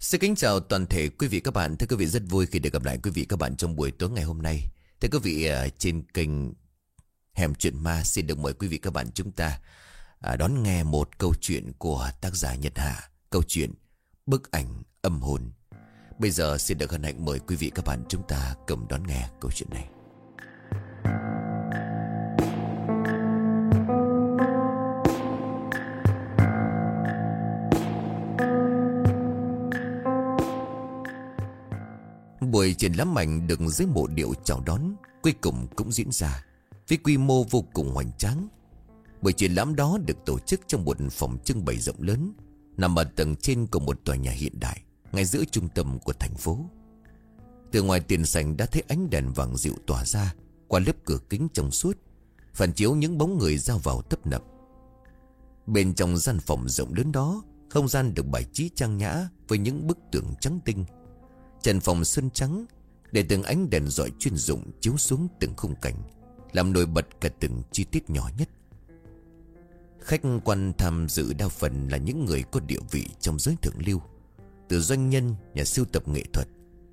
Xin kính chào toàn thể quý vị các bạn. Thưa quý vị, rất vui khi được gặp lại quý vị các bạn trong buổi tối ngày hôm nay. Thưa quý vị à, trên kênh Hẻm Chuyện Ma, xin được mời quý vị các bạn chúng ta à, đón nghe một câu chuyện của tác giả Nhật Hạ. Câu chuyện Bức ảnh âm hồn. Bây giờ xin được hân hạnh mời quý vị các bạn chúng ta cùng đón nghe câu chuyện này. Buổi triển lãm ảnh được dưới mộ điệu chào đón, Cuối cùng cũng diễn ra Với quy mô vô cùng hoành tráng. Buổi triển lãm đó được tổ chức trong một phòng trưng bày rộng lớn, Nằm ở tầng trên của một tòa nhà hiện đại, Ngay giữa trung tâm của thành phố. Từ ngoài tiền sảnh đã thấy ánh đèn vàng dịu tỏa ra Qua lớp cửa kính trong suốt, Phản chiếu những bóng người ra vào tấp nập. Bên trong gian phòng rộng lớn đó, Không gian được bài trí trang nhã Với những bức tường trắng tinh. Trần phòng sơn trắng Để từng ánh đèn dọi chuyên dụng chiếu xuống từng khung cảnh Làm nổi bật cả từng chi tiết nhỏ nhất. Khách quan tham dự đa phần là những người có địa vị trong giới thượng lưu Từ doanh nhân, nhà sưu tập nghệ thuật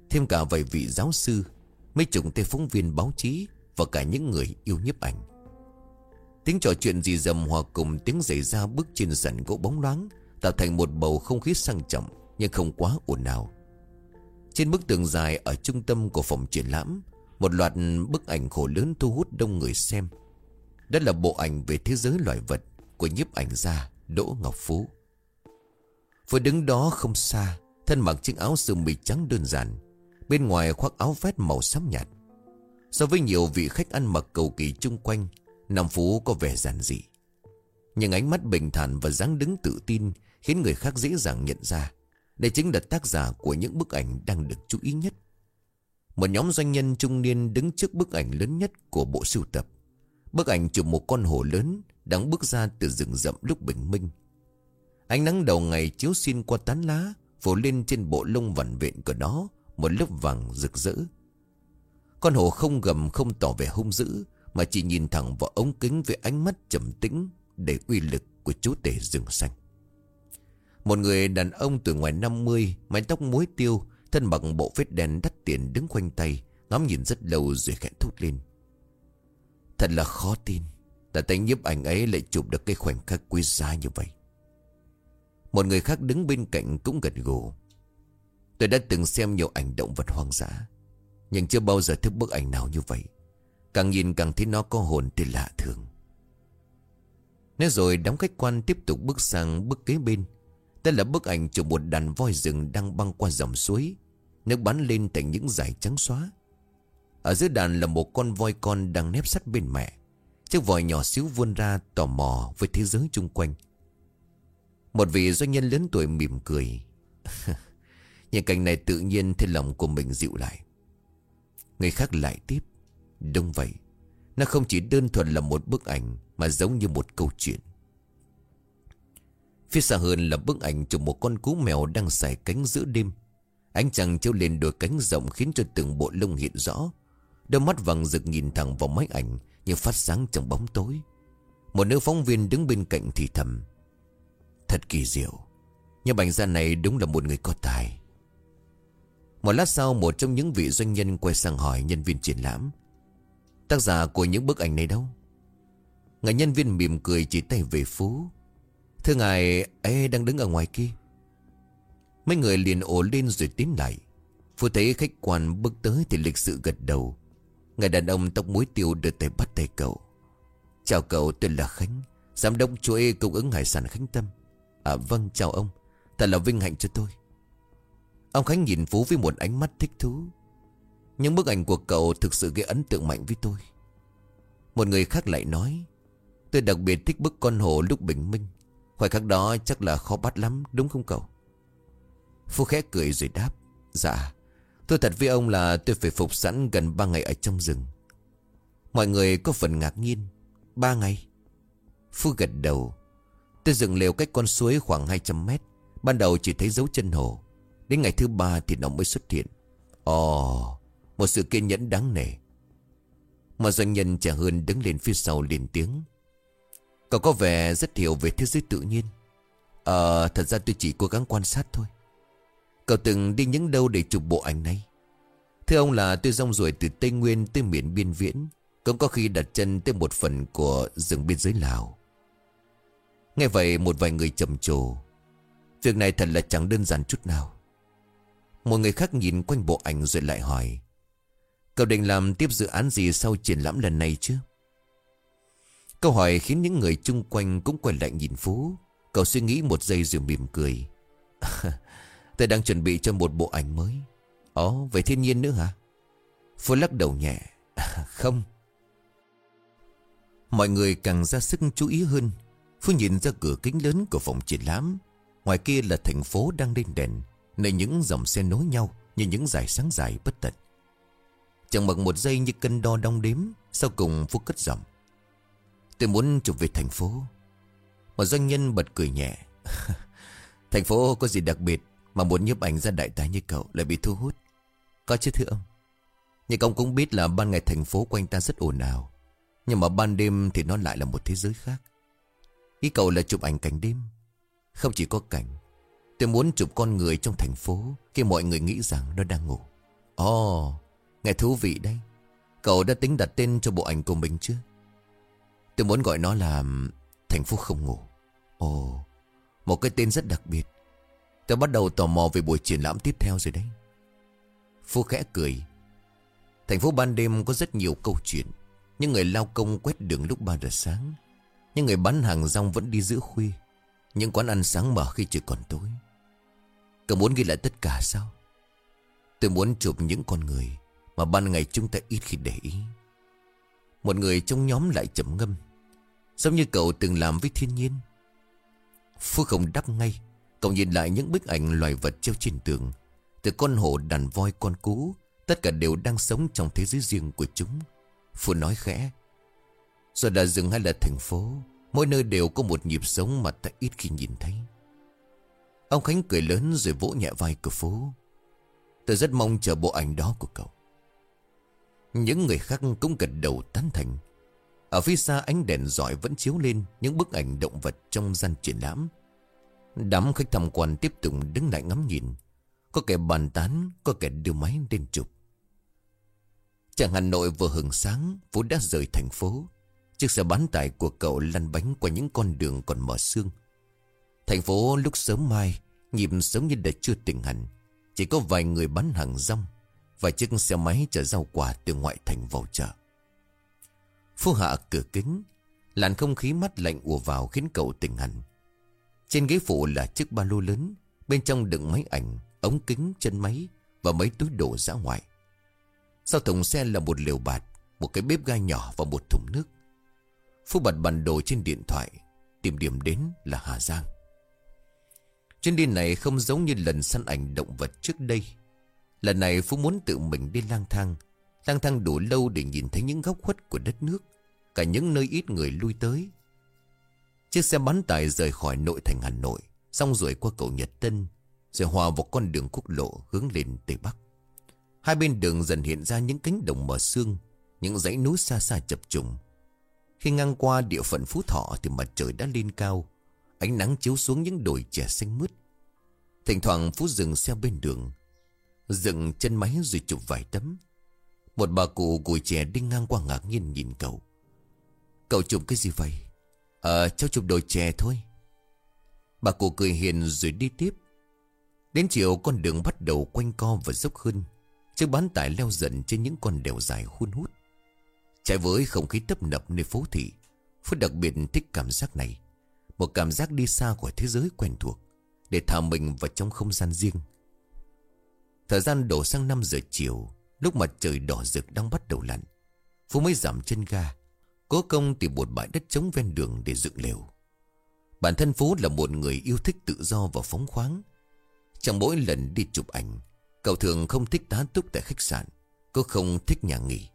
Thêm cả vài vị giáo sư Mấy chục tay phóng viên báo chí Và cả những người yêu nhiếp ảnh. Tiếng trò chuyện dì dầm hòa cùng tiếng giày ra bước trên sàn gỗ bóng loáng Tạo thành một bầu không khí sang trọng Nhưng không quá ồn ào trên bức tường dài ở trung tâm của phòng triển lãm, Một loạt bức ảnh khổ lớn thu hút đông người xem. Đó là bộ ảnh về thế giới loài vật Của nhiếp ảnh gia Đỗ Ngọc Phú. Vừa đứng đó không xa, Thân mặc chiếc áo sơ mi trắng đơn giản, Bên ngoài khoác áo vest màu xám nhạt. So với nhiều vị khách ăn mặc cầu kỳ chung quanh, Nam Phú có vẻ giản dị. Nhưng ánh mắt bình thản và dáng đứng tự tin Khiến người khác dễ dàng nhận ra đây chính là tác giả của những bức ảnh đang được chú ý nhất. Một nhóm doanh nhân trung niên đứng trước bức ảnh lớn nhất của bộ sưu tập. Bức ảnh chụp một con hổ lớn đang bước ra từ rừng rậm lúc bình minh. Ánh nắng đầu ngày chiếu xuyên qua tán lá, phủ lên trên bộ lông vằn vện của nó một lớp vàng rực rỡ. Con hổ không gầm không tỏ vẻ hung dữ, mà chỉ nhìn thẳng vào ống kính với ánh mắt trầm tĩnh để uy lực của chú tể rừng xanh. Một người đàn ông từ ngoài 50 Mái tóc muối tiêu, Thân mặc bộ vết đen đắt tiền đứng quanh tay, Ngắm nhìn rất lâu rồi khẽ thốt lên. Thật là khó tin Là tay nhiếp ảnh ấy lại chụp được cái khoảnh khắc quý giá như vậy. Một người khác đứng bên cạnh cũng gật gù. Tôi đã từng xem nhiều ảnh động vật hoang dã, Nhưng chưa bao giờ thấy bức ảnh nào như vậy. Càng nhìn càng thấy nó có hồn thì lạ thường. Nói rồi đóng khách quan tiếp tục bước sang bức kế bên đây là bức ảnh chụp một đàn voi rừng đang băng qua dòng suối, Nước bắn lên thành những dải trắng xóa. Ở dưới đàn là một con voi con đang nép sát bên mẹ. Chiếc vòi nhỏ xíu vươn ra tò mò với thế giới chung quanh. Một vị doanh nhân lớn tuổi mỉm cười. Nhìn cảnh này tự nhiên thấy lòng của mình dịu lại. Người khác lại tiếp. Đúng vậy. Nó không chỉ đơn thuần là một bức ảnh Mà giống như một câu chuyện. Phía xa hơn là bức ảnh chụp một con cú mèo đang xài cánh giữa đêm. Ánh trăng chiếu lên đôi cánh rộng khiến cho từng bộ lông hiện rõ. Đôi mắt vàng rực nhìn thẳng vào máy ảnh như phát sáng trong bóng tối. Một nữ phóng viên đứng bên cạnh thì thầm. Thật kỳ diệu. nhà ảnh gia này đúng là một người có tài. Một lát sau, một trong những vị doanh nhân quay sang hỏi nhân viên triển lãm. Tác giả của những bức ảnh này đâu? Ngài nhân viên mỉm cười chỉ tay về Phú Thưa ngài ấy đang đứng ở ngoài kia. Mấy người liền ổ lên rồi tiến lại. Phu thấy khách quan bước tới thì lịch sự gật đầu. Người đàn ông tóc muối tiêu đưa tay bắt tay cậu. Chào cậu tôi là Khánh, Giám đốc chuỗi cung ứng hải sản Khánh Tâm. À vâng chào ông. Thật là vinh hạnh cho tôi. Ông Khánh nhìn Phú với một ánh mắt thích thú. Những bức ảnh của cậu thực sự gây ấn tượng mạnh với tôi. Một người khác lại nói, Tôi đặc biệt thích bức con hổ lúc bình minh. Khoảnh khắc đó chắc là khó bắt lắm đúng không cậu? Phú khẽ cười rồi đáp Dạ Tôi thật với ông là tôi phải phục sẵn gần 3 ngày ở trong rừng. Mọi người có phần ngạc nhiên Ba ngày? Phú gật đầu Tôi dựng lều cách con suối khoảng 200 mét Ban đầu chỉ thấy dấu chân hồ Đến ngày thứ ba thì nó mới xuất hiện. Ồ oh, Một sự kiên nhẫn đáng nể. Mà doanh nhân trẻ hơn đứng lên phía sau liền tiếng Cậu có vẻ rất hiểu về thế giới tự nhiên. Ờ thật ra tôi chỉ cố gắng quan sát thôi. Cậu từng đi những đâu để chụp bộ ảnh này? Thưa ông là tôi rong ruổi từ Tây Nguyên tới miền biên viễn, Cũng có khi đặt chân tới một phần của rừng biên giới Lào. Nghe vậy, một vài người trầm trồ. Việc này thật là chẳng đơn giản chút nào. Một người khác nhìn quanh bộ ảnh rồi lại hỏi, Cậu định làm tiếp dự án gì sau triển lãm lần này chứ? Câu hỏi khiến những người chung quanh cũng quay lại nhìn Phú. Cậu suy nghĩ một giây rồi mỉm cười. Tôi đang chuẩn bị cho một bộ ảnh mới. Ồ, về thiên nhiên nữa hả? Phú lắc đầu nhẹ. Không. Mọi người càng ra sức chú ý hơn. Phú nhìn ra cửa kính lớn của phòng triển lãm. Ngoài kia là thành phố đang lên đèn, Nơi những dòng xe nối nhau Như những dải sáng dài bất tận. Chẳng mặc một giây như cân đo đong đếm, Sau cùng Phú cất giọng. Tôi muốn chụp về thành phố. Một doanh nhân bật cười nhẹ. Thành phố có gì đặc biệt Mà muốn nhiếp ảnh ra đại tài như cậu Lại bị thu hút? Có chứ thưa ông. Nhưng ông cũng biết là ban ngày thành phố quanh ta rất ồn ào. Nhưng mà ban đêm thì nó lại là một thế giới khác. Ý cậu là chụp ảnh cảnh đêm. Không chỉ có cảnh. Tôi muốn chụp con người trong thành phố Khi mọi người nghĩ rằng nó đang ngủ. Ồ oh, Nghe thú vị đấy. Cậu đã tính đặt tên cho bộ ảnh của mình chưa? Tôi muốn gọi nó là Thành phố không ngủ. Ồ, Một cái tên rất đặc biệt. Tôi bắt đầu tò mò về buổi triển lãm tiếp theo rồi đấy. Phú khẽ cười. Thành phố ban đêm có rất nhiều câu chuyện. Những người lao công quét đường lúc 3 giờ sáng. Những người bán hàng rong vẫn đi giữa khuya. Những quán ăn sáng mở khi trời còn tối. Cậu muốn ghi lại tất cả sao? Tôi muốn chụp những con người Mà ban ngày chúng ta ít khi để ý. Một người trong nhóm lại chậm ngâm. Giống như cậu từng làm với thiên nhiên. Phước không đáp ngay, Cậu nhìn lại những bức ảnh loài vật treo trên tường. Từ con hổ đàn voi con cú, Tất cả đều đang sống trong thế giới riêng của chúng. Phú nói khẽ Rồi là rừng hay là thành phố, Mỗi nơi đều có một nhịp sống mà ta ít khi nhìn thấy. Ông Khánh cười lớn rồi vỗ nhẹ vai của Phú Tôi rất mong chờ bộ ảnh đó của cậu. Những người khác cũng gật đầu tán thành ở phía xa ánh đèn giỏi vẫn chiếu lên những bức ảnh động vật trong gian triển lãm. Đám khách tham quan tiếp tục đứng lại ngắm nhìn. Có kẻ bàn tán, có kẻ đưa máy lên chụp. Chàng Hà Nội vừa hừng sáng, Phú đã rời thành phố. Chiếc xe bán tải của cậu lăn bánh qua những con đường còn mở sương. Thành phố lúc sớm mai, nhịp sống như đã chưa tỉnh hẳn. Chỉ có vài người bán hàng rong và chiếc xe máy chở rau quả từ ngoại thành vào chợ. Phú hạ cửa kính Làn không khí mắt lạnh ùa vào khiến cậu tỉnh hẳn. Trên ghế phụ là chiếc ba lô lớn Bên trong đựng máy ảnh Ống kính, chân máy Và mấy túi đồ ra ngoài Sau thùng xe là một liều bạt Một cái bếp ga nhỏ và một thùng nước. Phú bật bản đồ trên điện thoại Tìm điểm đến là Hà Giang. Chuyến đi này không giống như lần săn ảnh động vật trước đây. Lần này Phú muốn tự mình đi lang thang lang thang đủ lâu để nhìn thấy những góc khuất của đất nước Cả những nơi ít người lui tới. Chiếc xe bắn tải rời khỏi nội thành Hà Nội Xong rồi qua cầu Nhật Tân Rồi hòa vào con đường quốc lộ hướng lên Tây Bắc. Hai bên đường dần hiện ra những cánh đồng mở sương, Những dãy núi xa xa chập trùng. Khi ngang qua địa phận Phú Thọ Thì mặt trời đã lên cao Ánh nắng chiếu xuống những đồi trẻ xanh mướt. Thỉnh thoảng Phú dừng xe bên đường Dựng chân máy rồi chụp vài tấm một bà cụ gùi trẻ đi ngang qua ngạc nhiên nhìn cậu. Cậu chụp cái gì vậy? Ờ cháu chụp đồ chè thôi. Bà cụ cười hiền rồi đi tiếp. Đến chiều, con đường bắt đầu quanh co và dốc hơn. Chiếc bán tải leo dần trên những con đèo dài hun hút. Chạy với không khí tấp nập nơi phố thị Phút đặc biệt thích cảm giác này. Một cảm giác đi xa khỏi thế giới quen thuộc, Để thả mình vào trong không gian riêng. Thời gian đổ sang 5 giờ chiều Lúc mặt trời đỏ rực đang bắt đầu lặn, Phú mới giảm chân ga, Cố công tìm một bãi đất trống ven đường để dựng lều. Bản thân Phú là một người yêu thích tự do và phóng khoáng. Trong mỗi lần đi chụp ảnh, Cậu thường không thích tá túc tại khách sạn, Cô không thích nhà nghỉ.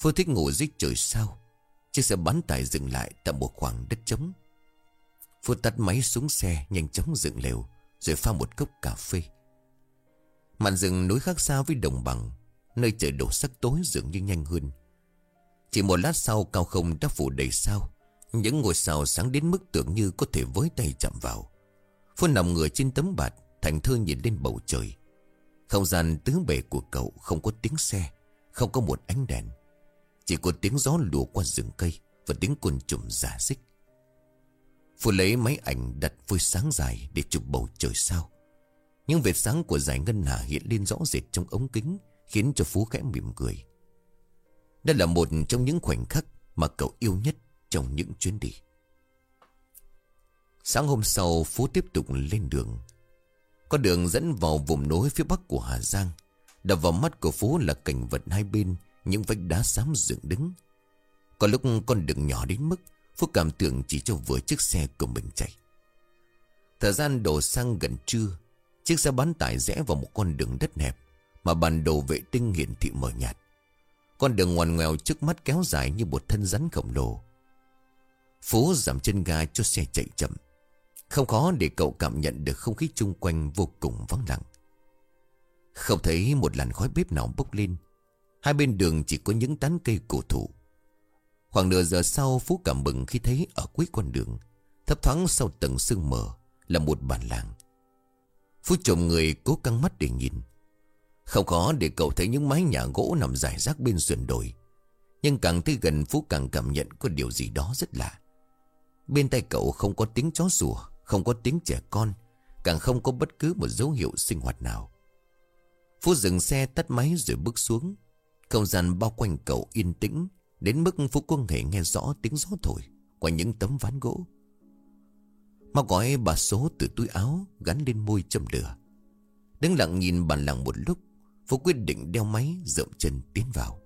Phú thích ngủ dưới trời sao Chiếc xe bắn tải dừng lại tại một khoảng đất trống. Phú tắt máy xuống xe, Nhanh chóng dựng lều, Rồi pha một cốc cà phê. Màn rừng núi khác xa với đồng bằng Nơi trời đổ sắc tối dường như nhanh hơn. Chỉ một lát sau cao không đã phủ đầy sao. Những ngôi sao sáng đến mức tưởng như có thể với tay chạm vào. Phun nằm người trên tấm bạt, Thành thơ nhìn lên bầu trời. Không gian tứ bề của cậu không có tiếng xe, Không có một ánh đèn. Chỉ có tiếng gió lùa qua rừng cây Và tiếng côn trùng giả xích Phu lấy máy ảnh đặt phơi sáng dài Để chụp bầu trời sao. Những vệt sáng của giải ngân hà hiện lên rõ rệt trong ống kính. Khiến cho Phú khẽ mỉm cười. Đây là một trong những khoảnh khắc Mà cậu yêu nhất trong những chuyến đi. Sáng hôm sau, Phú tiếp tục lên đường. Con đường dẫn vào vùng núi phía bắc của Hà Giang, Đập vào mắt của Phú là cảnh vật hai bên, Những vách đá xám dựng đứng. Có lúc con đường nhỏ đến mức Phú cảm tưởng chỉ cho vừa chiếc xe của mình chạy. Thời gian đổ sang gần trưa, Chiếc xe bán tải rẽ vào một con đường đất hẹp. Mà bản đồ vệ tinh hiển thị mờ nhạt. Con đường ngoằn ngoèo trước mắt kéo dài như một thân rắn khổng lồ. Phú giảm chân ga cho xe chạy chậm. Không khó để cậu cảm nhận được không khí chung quanh vô cùng vắng lặng. Không thấy một làn khói bếp nào bốc lên. Hai bên đường chỉ có những tán cây cổ thụ. Khoảng nửa giờ sau, Phú cảm mừng khi thấy ở cuối con đường, Thấp thoáng sau tầng sương mờ, Là một bản làng. Phú trộm người cố căng mắt để nhìn. Không khó để cậu thấy những mái nhà gỗ nằm rải rác bên sườn đồi. Nhưng càng tới gần, Phú càng cảm nhận có điều gì đó rất lạ. Bên tay cậu không có tiếng chó sủa, Không có tiếng trẻ con, Càng không có bất cứ một dấu hiệu sinh hoạt nào. Phú dừng xe tắt máy rồi bước xuống. Không gian bao quanh cậu yên tĩnh, Đến mức Phú Quân thể nghe rõ tiếng gió thổi Qua những tấm ván gỗ. Mau gói bà số từ túi áo Gắn lên môi châm lửa. Đứng lặng nhìn bàn lặng một lúc Phú quyết định đeo máy dậm chân tiến vào.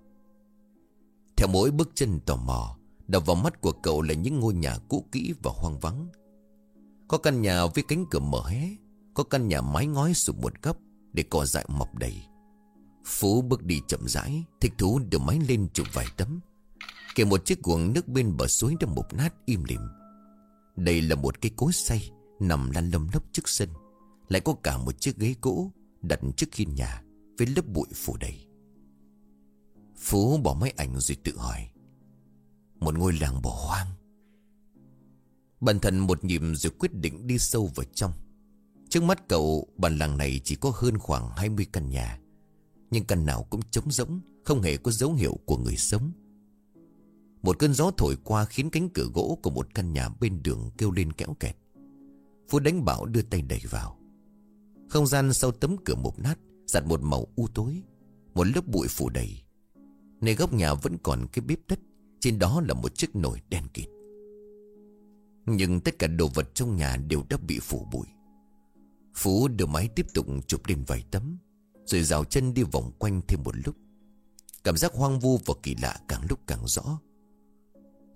Theo mỗi bước chân tò mò, Đập vào mắt của cậu là những ngôi nhà cũ kỹ và hoang vắng. Có căn nhà với cánh cửa mở hé, Có căn nhà mái ngói sụp một góc Để cỏ dại mọc đầy. Phú bước đi chậm rãi, Thích thú đưa máy lên chụp vài tấm. Kể một chiếc cuồng nước bên bờ suối đã mục nát im lìm. Đây là một cây cối xay Nằm lăn lông lốc trước sân, Lại có cả một chiếc ghế cũ Đặt trước khiên nhà. Với lớp bụi phủ đầy Phú bỏ máy ảnh rồi tự hỏi Một ngôi làng bỏ hoang Bản thân một nhịp rồi quyết định đi sâu vào trong Trước mắt cậu Bản làng này chỉ có hơn khoảng 20 căn nhà Nhưng căn nào cũng trống rỗng Không hề có dấu hiệu của người sống một cơn gió thổi qua khiến cánh cửa gỗ của một căn nhà bên đường kêu lên kéo kẹt. Phú đánh bảo đưa tay đẩy vào. Không gian sau tấm cửa mục nát, giặt một màu u tối. Một lớp bụi phủ đầy. Nơi góc nhà vẫn còn cái bếp đất, trên đó là một chiếc nồi đen kịt. Nhưng tất cả đồ vật trong nhà đều đã bị phủ bụi. Phú đưa máy tiếp tục chụp lên vài tấm, rồi rào chân đi vòng quanh thêm một lúc. Cảm giác hoang vu và kỳ lạ càng lúc càng rõ.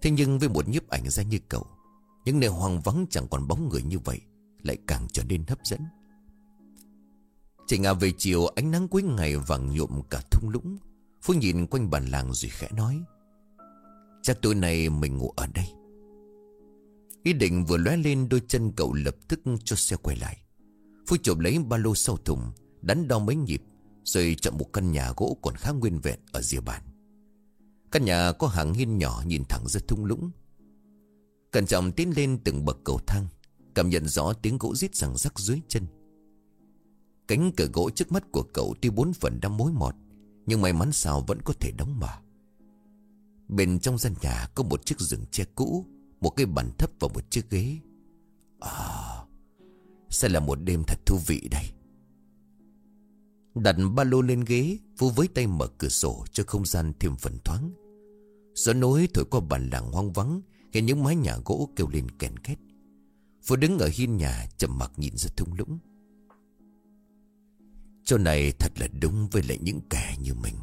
Thế nhưng với một nhiếp ảnh ra như cậu Những nơi hoang vắng chẳng còn bóng người như vậy Lại càng trở nên hấp dẫn chỉ ngà về chiều, ánh nắng cuối ngày vàng nhuộm cả thung lũng. Phú nhìn quanh bàn làng rồi khẽ nói, Chắc tối nay mình ngủ ở đây. Ý định vừa lóe lên, đôi chân cậu lập tức cho xe quay lại. Phú chụp lấy ba lô sau thùng Đánh đo mấy nhịp, Rồi chọn một căn nhà gỗ còn khá nguyên vẹn ở rìa bàn. Căn nhà có hàng hiên nhỏ nhìn thẳng ra thung lũng. Cẩn trọng tiến lên từng bậc cầu thang, Cảm nhận rõ tiếng gỗ rít rằng rắc dưới chân. Cánh cửa gỗ trước mắt của cậu tuy bốn phần đã mối mọt, Nhưng may mắn sao vẫn có thể đóng mở. Bên trong gian nhà có một chiếc giường che cũ, Một cái bàn thấp và một chiếc ghế. À Sẽ là một đêm thật thú vị đây. Đặt ba lô lên ghế, Phú với tay mở cửa sổ cho không gian thêm phần thoáng. Gió nối thổi qua bản làng hoang vắng Nghe những mái nhà gỗ kêu lên kèn két. Phú đứng ở hiên nhà chậm mặc nhìn ra thung lũng. Chỗ này thật là đúng với lại những kẻ như mình.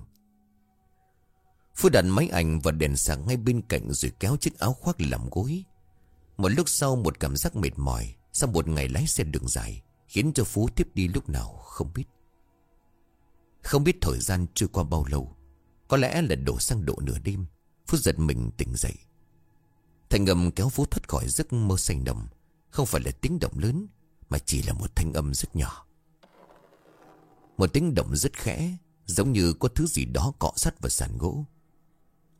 Phú đặt máy ảnh và đèn sáng ngay bên cạnh Rồi kéo chiếc áo khoác làm gối. Một lúc sau một cảm giác mệt mỏi, Sau một ngày lái xe đường dài, Khiến cho Phú tiếp đi lúc nào không biết. Không biết thời gian trôi qua bao lâu, Có lẽ là đổ sang độ nửa đêm, Phú giật mình tỉnh dậy. Thành âm kéo Phú thoát khỏi giấc mơ say nồng, Không phải là tiếng động lớn, Mà chỉ là một thanh âm rất nhỏ. Một tiếng động rất khẽ, Giống như có thứ gì đó cọ sắt vào sàn gỗ.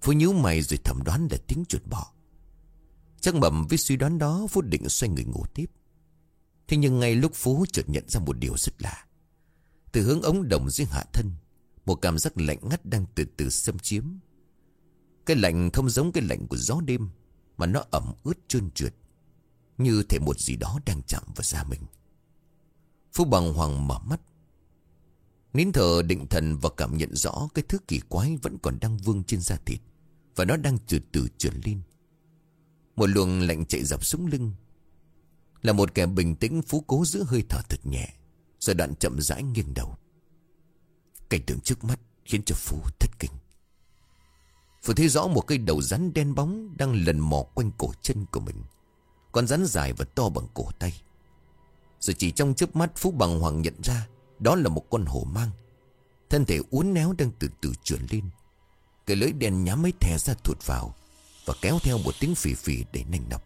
Phú nhíu mày rồi thẩm đoán là tiếng chuột bọ. Chắc mầm với suy đoán đó, Phú định xoay người ngủ tiếp. Thế nhưng ngay lúc Phú chợt nhận ra một điều rất lạ. Từ hướng ống đồng dưới hạ thân, Một cảm giác lạnh ngắt đang từ từ xâm chiếm. Cái lạnh không giống cái lạnh của gió đêm, Mà nó ẩm ướt trơn trượt, Như thể một gì đó đang chạm vào da mình. Phú bằng hoàng mở mắt Nín thở, định thần và cảm nhận rõ Cái thứ kỳ quái vẫn còn đang vương trên da thịt. Và nó đang từ từ trườn lên. Một luồng lạnh chạy dọc xuống lưng. Là một kẻ bình tĩnh, Phú cố giữ hơi thở thật nhẹ. Rồi đoạn chậm rãi nghiêng đầu. Cảnh tượng trước mắt Khiến cho Phú thất kinh. Phú thấy rõ một cây đầu rắn đen bóng Đang lần mò quanh cổ chân của mình. Con rắn dài và to bằng cổ tay. Rồi chỉ trong chớp mắt, Phú bằng hoàng nhận ra đó là một con hổ mang. Thân thể uốn néo đang từ từ trườn lên. Cái lưỡi đen nhám mấy thè ra thụt vào Và kéo theo một tiếng phì phì để nành nọc.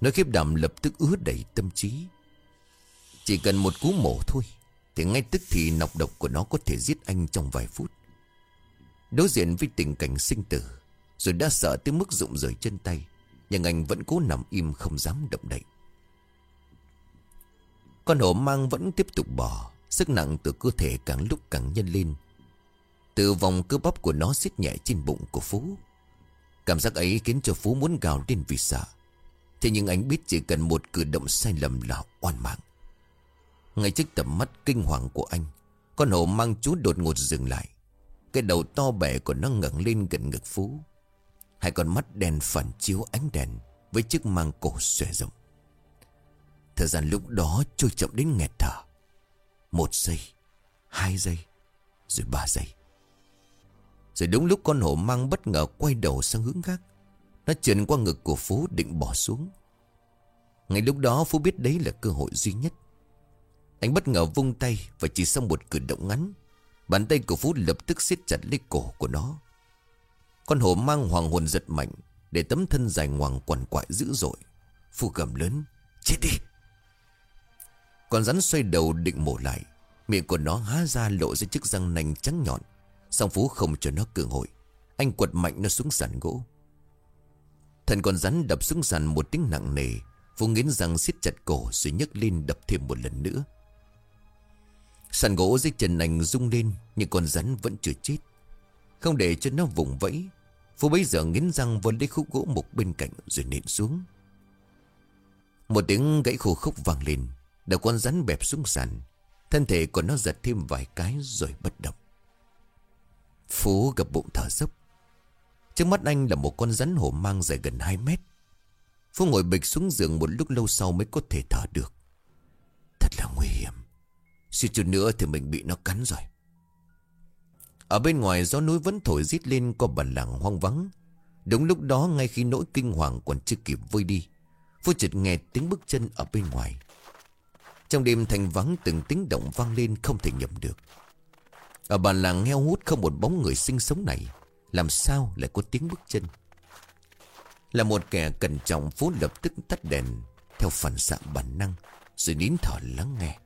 Nói khiếp đảm lập tức ứa đầy tâm trí. Chỉ cần một cú mổ thôi, Thì ngay tức thì nọc độc của nó có thể giết anh trong vài phút. Đối diện với tình cảnh sinh tử, Rồi đã sợ tới mức rụng rời chân tay, Nhưng anh vẫn cố nằm im không dám động đậy. Con hổ mang vẫn tiếp tục bò, Sức nặng từ cơ thể càng lúc càng nhân lên. Từ vòng cơ bắp của nó xiết nhẹ trên bụng của Phú. Cảm giác ấy khiến cho Phú muốn gào lên vì sợ. Thế nhưng anh biết chỉ cần một cử động sai lầm là oan mạng. Ngay trước tầm mắt kinh hoàng của anh, Con hổ mang chú đột ngột dừng lại. Cái đầu to bẻ của nó ngẩng lên gần ngực Phú. Hai con mắt đèn phản chiếu ánh đèn Với chiếc mang cổ xòe rộng. Thời gian lúc đó trôi chậm đến nghẹt thở. Một giây, Hai giây, Rồi ba giây. Rồi đúng lúc con hổ mang bất ngờ quay đầu sang hướng khác. Nó trườn qua ngực của Phú định bỏ xuống. Ngay lúc đó Phú biết đấy là cơ hội duy nhất. Anh bất ngờ vung tay Và chỉ sau một cử động ngắn, Bàn tay của Phú lập tức siết chặt lấy cổ của nó. Con hổ mang hoàng hồn giật mạnh, Để tấm thân dài ngoằng quằn quại dữ dội. Phú gầm lớn, Chết đi! Con rắn xoay đầu định mổ lại. Miệng của nó há ra lộ ra chiếc răng nanh trắng nhọn. Song Phú không cho nó cơ hội. Anh quật mạnh nó xuống sàn gỗ. Thần con rắn đập xuống sàn một tiếng nặng nề. Phú nghiến răng siết chặt cổ Rồi nhấc lên đập thêm một lần nữa. Sàn gỗ dưới chân anh rung lên, Nhưng con rắn vẫn chưa chết. Không để cho nó vùng vẫy, Phú bấy giờ nghiến răng vươn lấy khúc gỗ một bên cạnh Rồi nện xuống. Một tiếng gãy khô khúc vang lên. Đầu con rắn bẹp xuống sàn, Thân thể của nó giật thêm vài cái rồi bất động. Phú gặp bụng thở dốc. Trước mắt anh là một con rắn hổ mang dài gần 2 mét. Phú ngồi bịch xuống giường một lúc lâu sau mới có thể thở được. Thật là nguy hiểm. Suy chút nữa thì mình bị nó cắn rồi. Ở bên ngoài gió núi vẫn thổi rít lên qua bản làng hoang vắng. Đúng lúc đó, ngay khi nỗi kinh hoàng còn chưa kịp vơi đi, Phú chợt nghe tiếng bước chân ở bên ngoài. Trong đêm thành vắng từng tiếng động vang lên không thể nhầm được. Ở bản làng heo hút không một bóng người sinh sống này, Làm sao lại có tiếng bước chân? Là một kẻ cẩn trọng phố lập tức tắt đèn, Theo phản xạ bản năng, Rồi nín thở lắng nghe.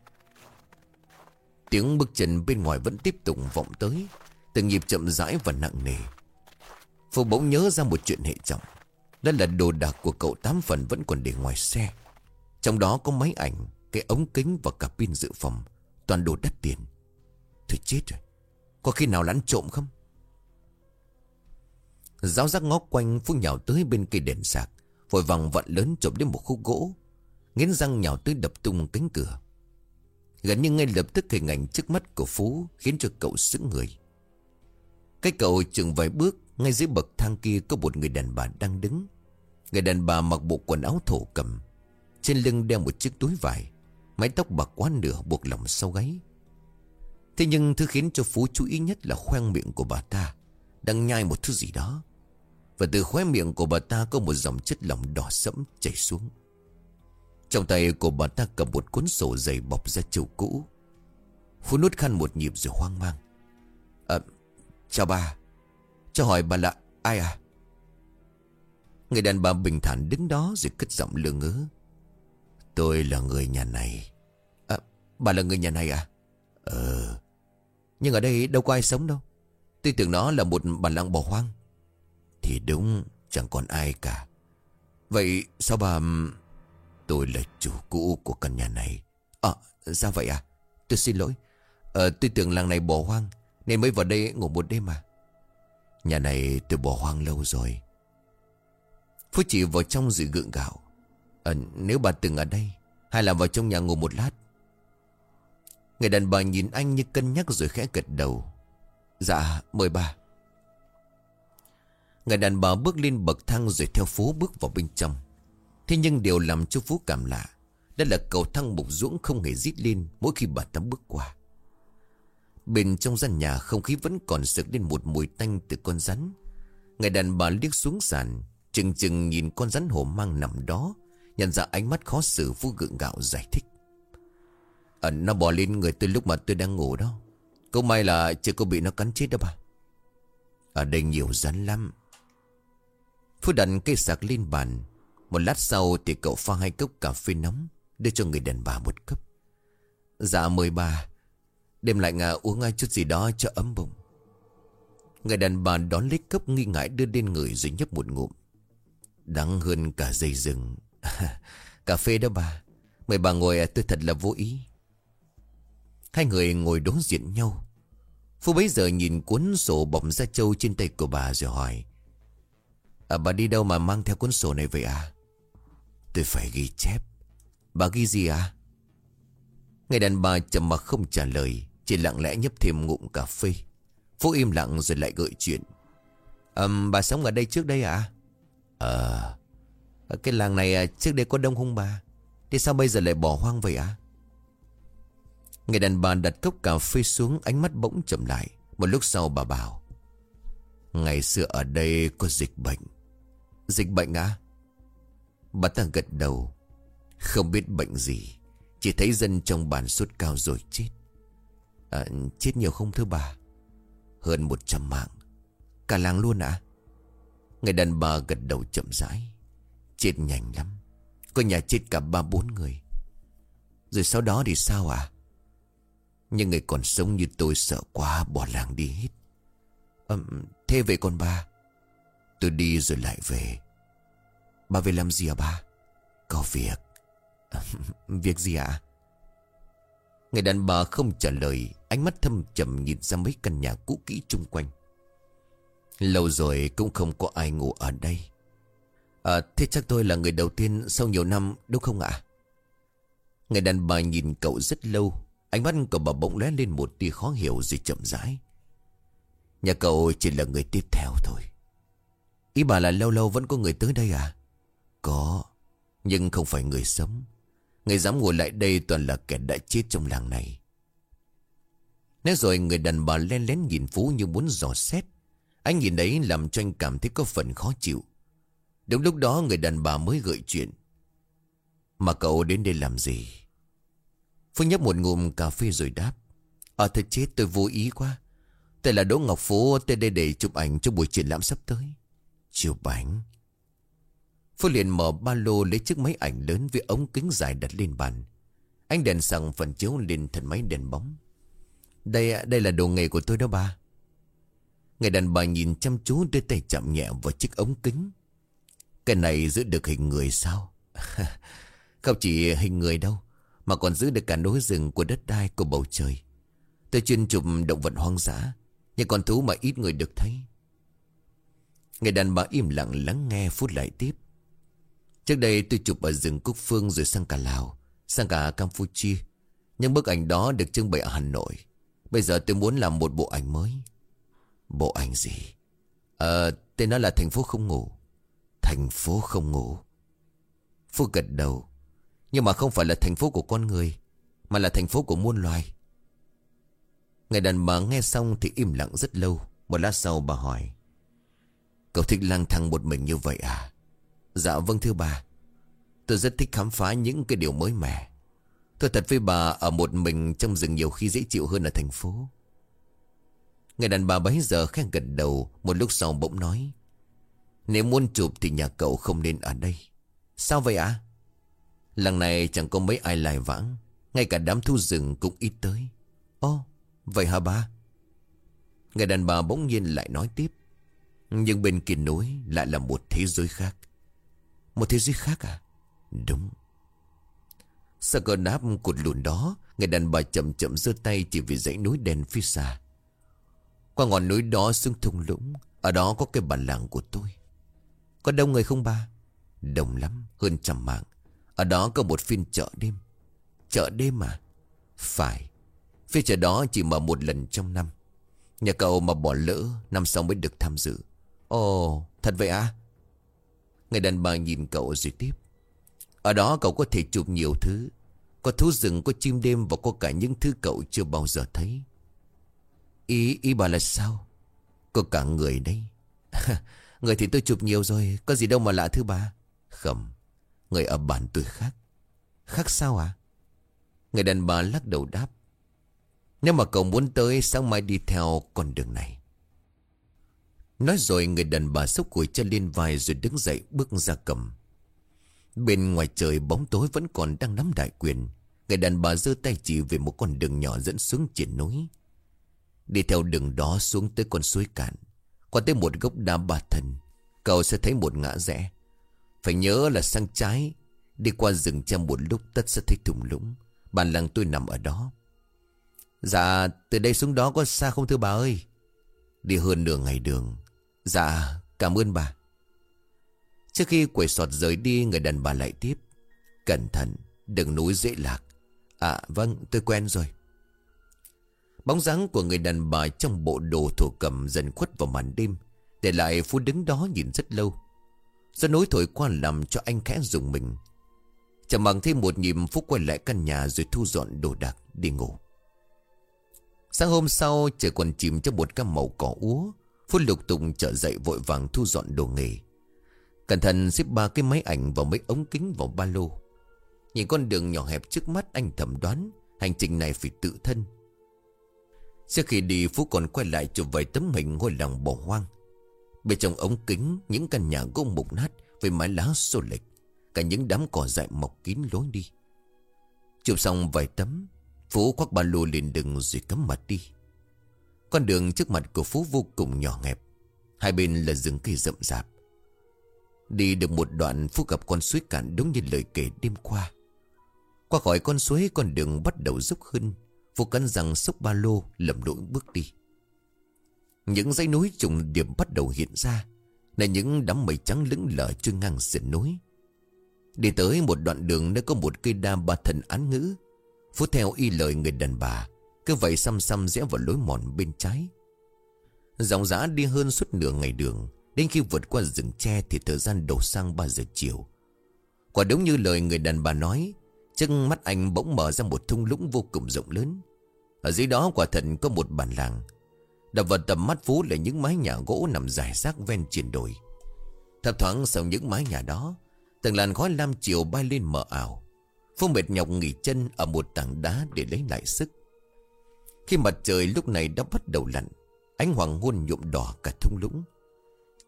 Tiếng bước chân bên ngoài vẫn tiếp tục vọng tới, Từng nhịp chậm rãi và nặng nề. Phú bỗng nhớ ra một chuyện hệ trọng, Đó là đồ đạc của cậu tám phần vẫn còn để ngoài xe. Trong đó có máy ảnh cái ống kính và cả pin dự phòng, Toàn đồ đắt tiền. Thôi chết rồi, Có khi nào lắn trộm không? Giáo giác ngó quanh Phú nhào tới bên cây đèn sạc, Vội vàng vặn lớn trộm đến một khúc gỗ, Nghiến răng nhào tới đập tung cánh cửa. Gần như ngay lập tức hình ảnh trước mắt của Phú Khiến cho cậu sững người. Cái cậu chừng vài bước, Ngay dưới bậc thang kia có một người đàn bà đang đứng. Người đàn bà mặc bộ quần áo thổ cầm, Trên lưng đeo một chiếc túi vải. Mái tóc bạc quá nửa buộc lòng sau gáy. Thế nhưng thứ khiến cho Phú chú ý nhất là khoang miệng của bà ta, Đang nhai một thứ gì đó. Và từ khóe miệng của bà ta có một dòng chất lỏng đỏ sẫm chảy xuống. Trong tay của bà ta cầm một cuốn sổ dày bọc ra chiều cũ. Phú nút khăn một nhịp rồi hoang mang. À chào bà. Cho hỏi bà là ai à? Người đàn bà bình thản đứng đó rồi cất giọng lừa ngớ. Tôi là người nhà này. À bà là người nhà này à? Ờ Nhưng ở đây đâu có ai sống đâu. Tôi tưởng nó là một bản làng bỏ hoang. Thì đúng, chẳng còn ai cả. Vậy sao bà Tôi là chủ cũ của căn nhà này? À sao vậy à? Tôi xin lỗi. Ờ tôi tưởng làng này bỏ hoang, Nên mới vào đây ngủ một đêm mà. Nhà này tôi bỏ hoang lâu rồi. Phú chỉ vào trong rồi gượng gạo. Ờ nếu bà từng ở đây, Hay là vào trong nhà ngủ một lát. Người đàn bà nhìn anh như cân nhắc rồi khẽ gật đầu. Dạ mời bà. Người đàn bà bước lên bậc thang rồi theo Phú bước vào bên trong. Thế nhưng điều làm cho Phú cảm lạ, Đó là cầu thang mục dũng không hề rít lên mỗi khi bà ta bước qua. Bên trong gian nhà không khí vẫn còn sực lên một mùi tanh từ con rắn. Người đàn bà liếc xuống sàn, Chừng chừng nhìn con rắn hổ mang nằm đó Nhận ra ánh mắt khó xử Phú gượng gạo giải thích. À, Nó bò lên người tôi lúc mà tôi đang ngủ đó. Câu may là chưa có bị nó cắn chết đâu bà. Ở đây nhiều rắn lắm. Phú đặt cây sạc lên bàn. Một lát sau thì cậu pha hai cốc cà phê nóng Đưa cho người đàn bà một cốc. Dạ mời bà. Đêm lại ngà uống ai chút gì đó cho ấm bụng. Người đàn bà đón lấy cốc nghi ngại đưa lên người rồi nhấp một ngụm. Đắng hơn cả dây rừng. Cà phê đó bà. Mời bà ngồi à, tôi thật là vô ý. Hai người ngồi đối diện nhau. Phú bấy giờ nhìn cuốn sổ bọc da trâu trên tay của bà rồi hỏi à, Bà đi đâu mà mang theo cuốn sổ này vậy à? Tôi phải ghi chép. Bà ghi gì à? Người đàn bà trầm mặc không trả lời Chỉ lặng lẽ nhấp thêm ngụm cà phê. Phú im lặng rồi lại gợi chuyện à, Bà sống ở đây trước đây à? Ờ à, Ờ, cái làng này à, trước đây có đông không bà? Thế sao bây giờ lại bỏ hoang vậy à Người đàn bà đặt cốc cà phê xuống Ánh mắt bỗng chậm lại. Một lúc sau bà bảo Ngày xưa ở đây có dịch bệnh. Dịch bệnh à Bà ta gật đầu Không biết bệnh gì Chỉ thấy dân trong bản sốt cao rồi chết. À, Chết nhiều không thưa bà? Hơn 100 mạng. Cả làng luôn à Người đàn bà gật đầu chậm rãi. Chết nhanh lắm. Có nhà chết cả ba bốn người. Rồi sau đó thì sao à Nhưng người còn sống như tôi sợ quá Bỏ làng đi hết. À, Thế về con ba? Tôi đi rồi lại về. Bà về làm gì à ba? Có việc. À, Việc gì ạ? À? Người đàn bà không trả lời Ánh mắt thâm trầm nhìn ra mấy căn nhà cũ kỹ chung quanh. Lâu rồi cũng không có ai ngủ ở đây. À thế chắc tôi là người đầu tiên sau nhiều năm, đúng không ạ? Người đàn bà nhìn cậu rất lâu, Ánh mắt của bà bỗng lóe lên một tia khó hiểu rồi chậm rãi. Nhà cậu chỉ là người tiếp theo thôi. Ý bà là lâu lâu vẫn có người tới đây à? Có, Nhưng không phải người sống. Người dám ngồi lại đây toàn là kẻ đã chết trong làng này. Nói rồi người đàn bà len lén nhìn Phú như muốn dò xét. Anh nhìn đấy làm cho anh cảm thấy có phần khó chịu. Đúng lúc đó người đàn bà mới gợi chuyện. Mà cậu đến đây làm gì? Phú nhấp một ngụm cà phê rồi đáp. Ờ thật chết, tôi vô ý quá. Tôi là Đỗ Ngọc Phú Tôi đây để chụp ảnh cho buổi triển lãm sắp tới. Chụp ảnh Phú liền mở ba lô lấy chiếc máy ảnh lớn Với ống kính dài đặt lên bàn. Anh đèn sẵn phần chiếu lên thần máy đèn bóng. Đây đây là đồ nghề của tôi đó ba Người đàn bà nhìn chăm chú đưa tay chạm nhẹ vào chiếc ống kính. Cái này giữ được hình người sao? Không chỉ hình người đâu, Mà còn giữ được cả núi rừng của đất đai của bầu trời. Tôi chuyên chụp động vật hoang dã Những con thú mà ít người được thấy. Người đàn bà im lặng lắng nghe phút lại tiếp. Trước đây tôi chụp ở rừng Cúc Phương rồi sang cả Lào, Sang cả Campuchia. Nhưng bức ảnh đó được trưng bày ở Hà Nội. Bây giờ tôi muốn làm một bộ ảnh mới. Bộ ảnh gì? Ờ tên nó là thành phố không ngủ. Thành phố không ngủ. Phú gật đầu. Nhưng mà không phải là thành phố của con người, Mà là thành phố của muôn loài. Người đàn bà nghe xong thì im lặng rất lâu. Một lát sau bà hỏi, Cậu thích lang thang một mình như vậy à? Dạ vâng thưa bà. Tôi rất thích khám phá những cái điều mới mẻ. Tôi thật với bà Ở một mình trong rừng nhiều khi dễ chịu hơn ở thành phố. Người đàn bà bấy giờ khẽ gật đầu. Một lúc sau bỗng nói nếu muốn chụp thì nhà cậu không nên ở đây. Sao vậy ạ? À? Lần này chẳng có mấy ai lại vãng. Ngay cả đám thu rừng cũng ít tới. Ồ vậy hả ba Người đàn bà bỗng nhiên lại nói tiếp. Nhưng bên kia núi lại là một thế giới khác. Một thế giới khác à? Đúng. Sau cơn đáp cụt lùn đó, Người đàn bà chậm chậm giơ tay chỉ vì dãy núi đèn phía xa. Qua ngọn núi đó xuống thung lũng, Ở đó có cái bản làng của tôi. Có đông người không ba? Đông lắm hơn trăm mạng. Ở đó có một phiên chợ đêm. Chợ đêm à Phải. Phiên chợ đó chỉ mở một lần trong năm. Nhà cậu mà bỏ lỡ Năm sau mới được tham dự. Ồ thật vậy à Người đàn bà nhìn cậu rồi tiếp. Ở đó cậu có thể chụp nhiều thứ. Có thú rừng, có chim đêm Và có cả những thứ cậu chưa bao giờ thấy. Ý, ý bà là sao? Có cả người đấy. Người thì tôi chụp nhiều rồi, Có gì đâu mà lạ thứ ba Không, Người ở bản tôi khác Khác sao à Người đàn bà lắc đầu đáp Nếu mà cậu muốn tới, sáng mai đi theo con đường này Nói rồi, người đàn bà xốc củi chân lên vai rồi đứng dậy bước ra cầm. Bên ngoài trời bóng tối vẫn còn đang nắm đại quyền. Người đàn bà giơ tay chỉ về một con đường nhỏ dẫn xuống triển núi. Đi theo đường đó xuống tới con suối cạn. Qua tới một gốc đá bà thần. Cậu sẽ thấy một ngã rẽ. Phải nhớ là sang trái. Đi qua rừng trong một lúc tất sẽ thấy thùng lũng. Bàn làng tôi nằm ở đó. Dạ từ đây xuống đó có xa không thưa bà ơi Đi hơn nửa ngày đường Dạ cảm ơn bà Trước khi quẩy sọt rời đi, Người đàn bà lại tiếp Cẩn thận, đừng núi dễ lạc À vâng tôi quen rồi Bóng dáng của người đàn bà Trong bộ đồ thổ cầm dần khuất vào màn đêm, Để lại Phú đứng đó nhìn rất lâu. Do nối thổi qua làm cho anh khẽ dùng mình. Chẳng bằng thêm một nhịp, Phú quay lại căn nhà Rồi thu dọn đồ đạc, đi ngủ. Sáng hôm sau, trời còn chìm trong một cam màu cỏ úa. Phút lục tùng trở dậy vội vàng thu dọn đồ nghề. Cẩn thận xếp ba cái máy ảnh và mấy ống kính vào ba lô. Nhìn con đường nhỏ hẹp trước mắt, anh thầm đoán Hành trình này phải tự thân. Trước khi đi, Phú còn quay lại chụp vài tấm hình ngôi làng bỏ hoang. Bên trong ống kính, Những căn nhà gỗ mục nát Với mái lá xô lệch. Cả những đám cỏ dại mọc kín lối đi. Chụp xong vài tấm, Phú khoác ba lô lên đường rồi cắm mặt đi. Con đường trước mặt của Phú vô cùng nhỏ hẹp. Hai bên là rừng cây rậm rạp. Đi được một đoạn, Phú gặp con suối cạn đúng như lời kể đêm qua. Qua khỏi con suối, con đường bắt đầu dốc hơn. Phú cắn răng sốc ba lô, lầm lỗi bước đi. Những dãy núi trùng điểm bắt đầu hiện ra, Là những đám mây trắng lững lờ trôi ngang sườn núi. Đi tới một đoạn đường nơi có một cây đa ba thần án ngữ, Phú theo y lời người đàn bà, cứ vậy xăm xăm rẽ vào lối mòn bên trái. Dòng giã đi hơn suốt nửa ngày đường, Đến khi vượt qua rừng tre Thì thời gian đổ sang 3 giờ chiều. Quả đúng như lời người đàn bà nói Chân mắt anh bỗng mở ra một thung lũng vô cùng rộng lớn. Ở dưới đó quả thật có một bản làng. Đập vào tầm mắt Phú là những mái nhà gỗ nằm dài rác ven triển đồi. Thập thoáng sau những mái nhà đó, Từng làn khói lam chiều bay lên mờ ảo. Phú mệt nhọc nghỉ chân ở một tảng đá để lấy lại sức. Khi mặt trời lúc này đã bắt đầu lặn, Ánh hoàng hôn nhuộm đỏ cả thung lũng.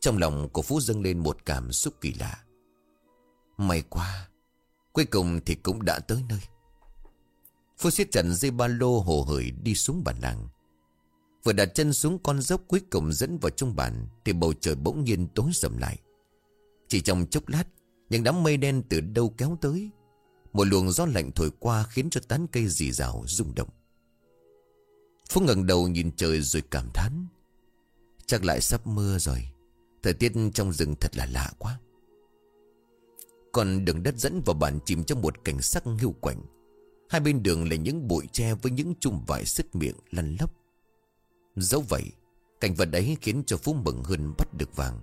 Trong lòng của Phú dâng lên một cảm xúc kỳ lạ. May quá Cuối cùng thì cũng đã tới nơi. Phú siết chặt dây ba lô hồ hởi đi xuống bản làng. Vừa đặt chân xuống con dốc cuối cùng dẫn vào trong bản Thì bầu trời bỗng nhiên tối sầm lại. Chỉ trong chốc lát, Những đám mây đen từ đâu kéo tới. Một luồng gió lạnh thổi qua Khiến cho tán cây dì rào rung động. Phú ngẩng đầu nhìn trời rồi cảm thán. Chắc lại sắp mưa rồi. Thời tiết trong rừng thật là lạ quá. Còn đường đất dẫn vào bản chìm trong một cảnh sắc hiu quạnh. Hai bên đường là những bụi tre với những chùm vải sứt miệng, lăn lóc. Dẫu vậy, Cảnh vật ấy khiến cho Phú mừng hơn bắt được vàng.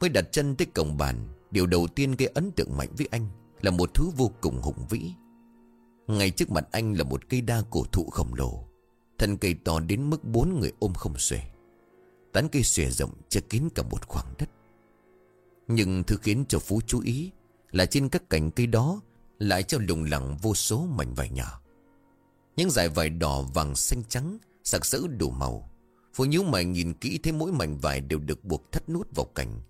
Mới đặt chân tới cổng bản Điều đầu tiên gây ấn tượng mạnh với anh Là một thứ vô cùng hùng vĩ. Ngay trước mặt anh là một cây đa cổ thụ khổng lồ, Thân cây to đến mức bốn người ôm không xuể. Tán cây xòe rộng che kín cả một khoảng đất. Nhưng thứ khiến cho Phú chú ý Là trên các cành cây đó Lại treo lùng lẳng vô số mảnh vải nhỏ. Những dải vải đỏ vàng xanh trắng, Sặc sỡ đủ màu. Phú nhíu mày nhìn kỹ thấy mỗi mảnh vải đều được buộc thắt nút vào cành.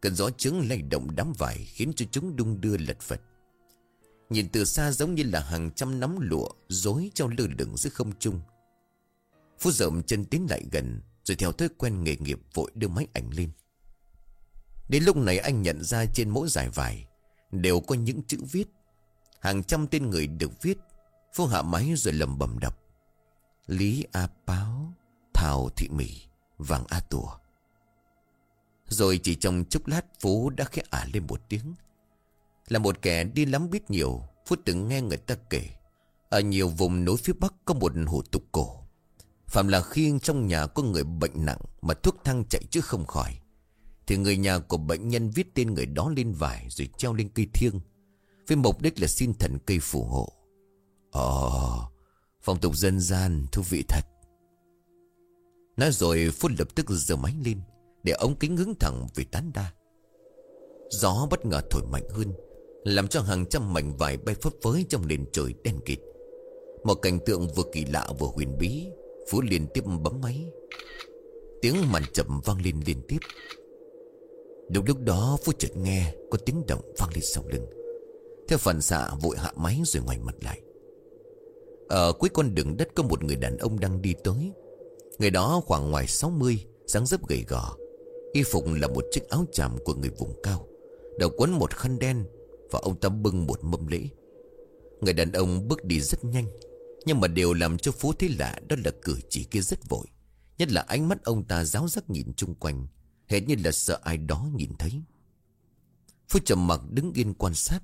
Cơn gió trứng lay động đám vải Khiến cho chúng đung đưa lật phật. Nhìn từ xa giống như là hàng trăm nắm lụa Dối trong lơ lửng giữa không trung. Phú rộng chân tiến lại gần, Rồi theo thói quen nghề nghiệp vội đưa máy ảnh lên. Đến lúc này anh nhận ra trên mỗi giải vải Đều có những chữ viết. Hàng trăm tên người được viết Phú hạ máy rồi lầm bầm đọc. Lý A Báo Thảo Thị Mỹ, Vàng A Tùa. Rồi chỉ trong chốc lát Phú đã khẽ ả lên một tiếng. Là một kẻ đi lắm biết nhiều Phú từng nghe người ta kể. Ở nhiều vùng núi phía Bắc có một hủ tục cổ. Phạm là khi trong nhà có người bệnh nặng Mà thuốc thang chạy chứ không khỏi. Thì người nhà của bệnh nhân viết tên người đó lên vải Rồi treo lên cây thiêng. Với mục đích là xin thần cây phù hộ. Ồ Phong tục dân gian thú vị thật. Nói rồi, Phút lập tức giơ máy lên, Để ống kính hướng thẳng về tán đa. Gió bất ngờ thổi mạnh hơn, Làm cho hàng trăm mảnh vải bay phấp phới trong nền trời đen kịt. Một cảnh tượng vừa kỳ lạ vừa huyền bí, Phú liên tiếp bấm máy. Tiếng màn chậm vang lên liên tiếp. Đúng lúc đó, Phú chợt nghe Có tiếng động vang lên sau lưng. Theo phản xạ, vội hạ máy rồi ngoảnh mặt lại. Ở cuối con đường đất có một người đàn ông đang đi tới. Người đó khoảng ngoài 60 dáng dấp gầy gò. Y phục là một chiếc áo chàm của người vùng cao. Đầu quấn một khăn đen Và ông ta bưng một mâm lễ. Người đàn ông bước đi rất nhanh, Nhưng mà điều làm cho Phú thấy lạ Đó là cử chỉ kia rất vội. Nhất là ánh mắt ông ta giáo giác nhìn chung quanh. Hệt như là sợ ai đó nhìn thấy. Phú trầm mặc đứng yên quan sát.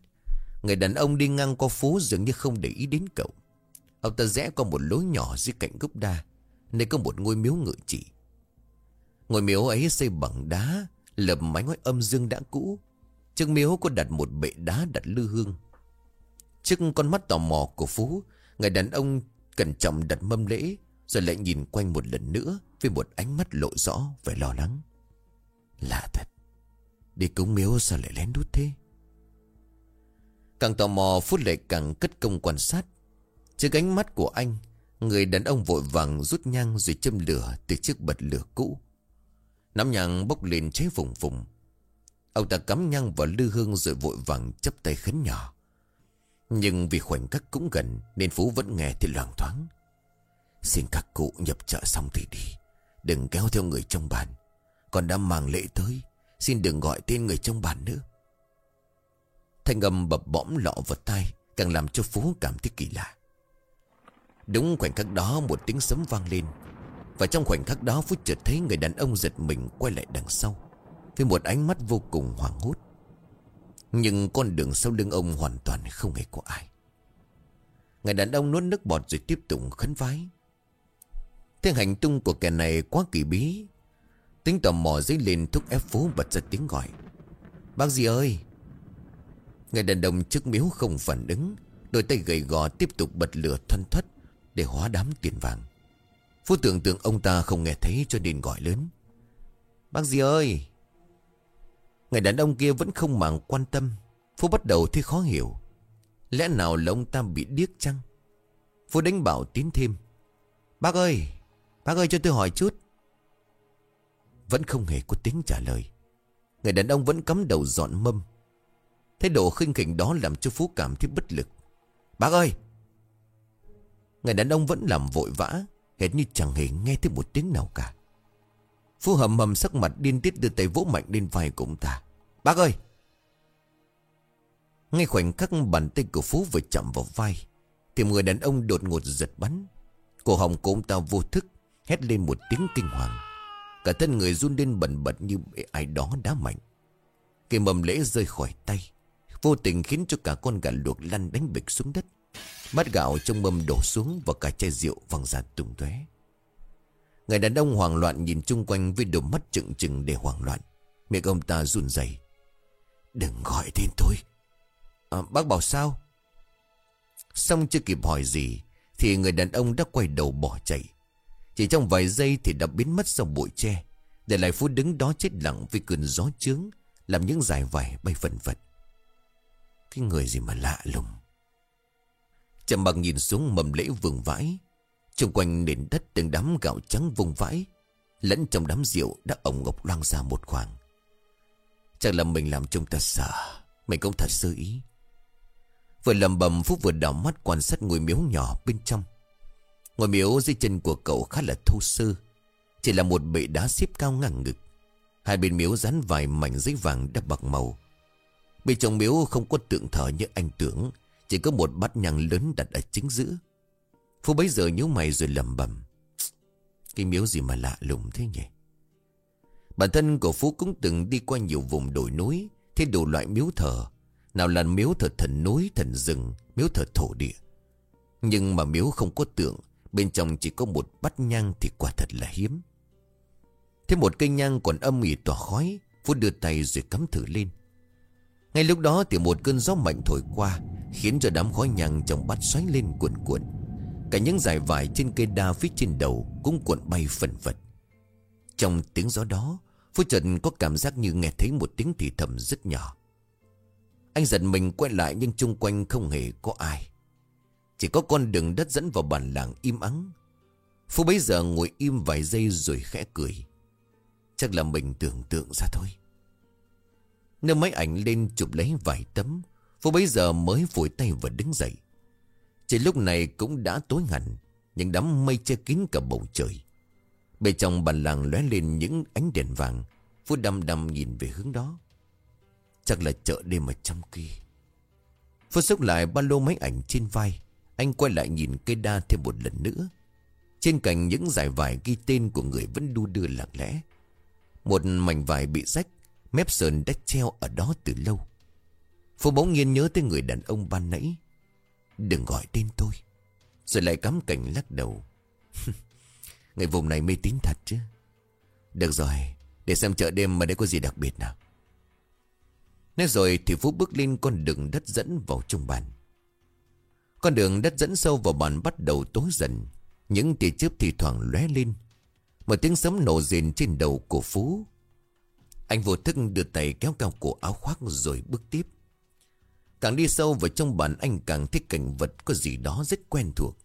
Người đàn ông đi ngang qua phố dường như không để ý đến cậu. Ông ta rẽ qua một lối nhỏ dưới cạnh gốc đa, Nơi có một ngôi miếu ngự trị. Ngôi miếu ấy xây bằng đá, Lập mái ngói âm dương đã cũ. Trước miếu có đặt một bệ đá đặt lư hương. Trước con mắt tò mò của Phú, Người đàn ông cẩn trọng đặt mâm lễ, Rồi lại nhìn quanh một lần nữa Với một ánh mắt lộ rõ vẻ lo lắng. Lạ thật Đi cúng miếu sao lại lén đút thế Càng tò mò Phú lại càng cất công quan sát Trước ánh mắt của anh, Người đàn ông vội vàng rút nhang rồi châm lửa từ chiếc bật lửa cũ. Nắm nhang bốc lên cháy vùng vùng. Ông ta cắm nhang vào lư hương rồi vội vàng chấp tay khấn nhỏ. Nhưng vì khoảnh khắc cũng gần, nên Phú vẫn nghe thì loảng thoáng. Xin các cụ nhập chợ xong thì đi. Đừng kéo theo người trong bàn. Còn đã mang lễ tới. Xin đừng gọi tên người trong bàn nữa. Thanh âm bập bõm lọ vào tai, càng làm cho Phú cảm thấy kỳ lạ. Đúng khoảnh khắc đó, một tiếng sấm vang lên Và trong khoảnh khắc đó, Phú chợt thấy người đàn ông giật mình quay lại đằng sau, Với một ánh mắt vô cùng hoảng hốt Nhưng con đường sau lưng ông hoàn toàn không hề có ai Người đàn ông nuốt nước bọt rồi tiếp tục khấn vái Thế hành tung của kẻ này quá kỳ bí Tính tò mò dấy lên thúc ép Phú bật ra tiếng gọi. Bác gì ơi! Người đàn ông trước miếu không phản ứng, Đôi tay gầy gò tiếp tục bật lửa thoăn thoắt để hóa đám tiền vàng. Phú tưởng tượng ông ta không nghe thấy cho nên gọi lớn. Bác gì ơi! Người đàn ông kia vẫn không màng quan tâm. Phú bắt đầu thấy khó hiểu. Lẽ nào là ông ta bị điếc chăng? Phú đánh bảo tiến thêm. Bác ơi! Bác ơi cho tôi hỏi chút. Vẫn không hề có tiếng trả lời. Người đàn ông vẫn cắm đầu dọn mâm. Thái độ khinh khỉnh đó làm cho Phú cảm thấy bất lực. Bác ơi! Người đàn ông vẫn làm vội vã, Hệt như chẳng hề nghe thấy một tiếng nào cả. Phú hầm hầm sắc mặt điên tiết đưa tay vỗ mạnh lên vai của ông ta. Bác ơi! Ngay khoảnh khắc bàn tay của Phú vừa chạm vào vai, Thì người đàn ông đột ngột giật bắn. Cổ họng của ông ta vô thức, Hét lên một tiếng kinh hoàng. Cả thân người run lên bẩn bật như bị ai đó đá mạnh. Cây mầm lễ rơi khỏi tay Vô tình khiến cho cả con gà luộc lăn đánh bịch xuống đất. Bát gạo trong mâm đổ xuống Và cả chai rượu văng ra tung tóe. Người đàn ông hoảng loạn nhìn chung quanh Với đôi mắt trừng trừng để hoảng loạn. Miệng ông ta run rẩy. Đừng gọi tên tôi. À, Bác bảo sao? Xong chưa kịp hỏi gì Thì người đàn ông đã quay đầu bỏ chạy. Chỉ trong vài giây thì đã biến mất sau bụi tre. Để lại Phú đứng đó chết lặng Vì cơn gió trướng Làm những dài vải bay phần vật. Cái người gì mà lạ lùng. Trầm bằng nhìn xuống mầm lễ vương vãi. Trung quanh nền đất từng đám gạo trắng vùng vãi, Lẫn trong đám rượu đã ổng ngọc loang ra một khoảng. Chắc là mình làm chúng ta sợ, Mình cũng thật sơ ý. Vừa lầm bầm Phúc vừa đảo mắt quan sát ngôi miếu nhỏ bên trong. Ngôi miếu dưới chân của cậu khá là thô sơ Chỉ là một bệ đá xếp cao ngang ngực. Hai bên miếu dán vài mảnh giấy vàng đắp bạc màu. Bên trong miếu không có tượng thờ như anh tưởng Chỉ có một bát nhang lớn đặt ở chính giữa. Phú bấy giờ nhíu mày rồi lầm bầm Cái miếu gì mà lạ lùng thế nhỉ? Bản thân của Phú cũng từng đi qua nhiều vùng đồi núi Thấy đủ loại miếu thờ. Nào là miếu thờ thần núi, thần rừng Miếu thờ thổ địa. Nhưng mà miếu không có tượng Bên trong chỉ có một bát nhang thì quả thật là hiếm. Thêm một cây nhang còn âm ỉ tỏa khói, Phú đưa tay rồi cắm thử lên. Ngay lúc đó thì một cơn gió mạnh thổi qua, Khiến cho đám khói nhang trong bát xoáy lên cuộn cuộn. Cả những dải vải trên cây đa phía trên đầu Cũng cuộn bay phần vật Trong tiếng gió đó, Phú Trần có cảm giác như nghe thấy một tiếng thì thầm rất nhỏ. Anh giật mình quay lại nhưng chung quanh không hề có ai. Chỉ có con đường đất dẫn vào bản làng im ắng. Phú bấy giờ ngồi im vài giây rồi khẽ cười. Chắc là mình tưởng tượng ra thôi. Nâng máy ảnh lên chụp lấy vài tấm, Phú bấy giờ mới vội tay và đứng dậy. Chỉ lúc này cũng đã tối hẳn Những đám mây che kín cả bầu trời. Bên trong bàn làng lóe lên những ánh đèn vàng. Phú đăm đăm nhìn về hướng đó. Chắc là chợ đêm ở trong kia. Phú xúc lại ba lô máy ảnh trên vai. Anh quay lại nhìn cây đa thêm một lần nữa. Trên cành những dải vải ghi tên của người vẫn đu đưa lặng lẽ. Một mảnh vải bị rách, Mép sờn đã treo ở đó từ lâu. Phú bỗng nhiên nhớ tới người đàn ông ban nãy. Đừng gọi tên tôi. Rồi lại cắm cảnh lắc đầu. Người vùng này mê tín thật chứ. Được rồi, Để xem chợ đêm mà đây có gì đặc biệt nào. Nói rồi thì Phú bước lên con đường đất dẫn vào trong bàn. Con đường đất dẫn sâu vào bàn bắt đầu tối dần. Những tia chớp thì thoảng lóe lên. Một tiếng sấm nổ rền trên đầu của Phú. Anh vô thức đưa tay kéo cao cổ áo khoác rồi bước tiếp. Càng đi sâu vào trong bàn anh càng thích cảnh vật có gì đó rất quen thuộc.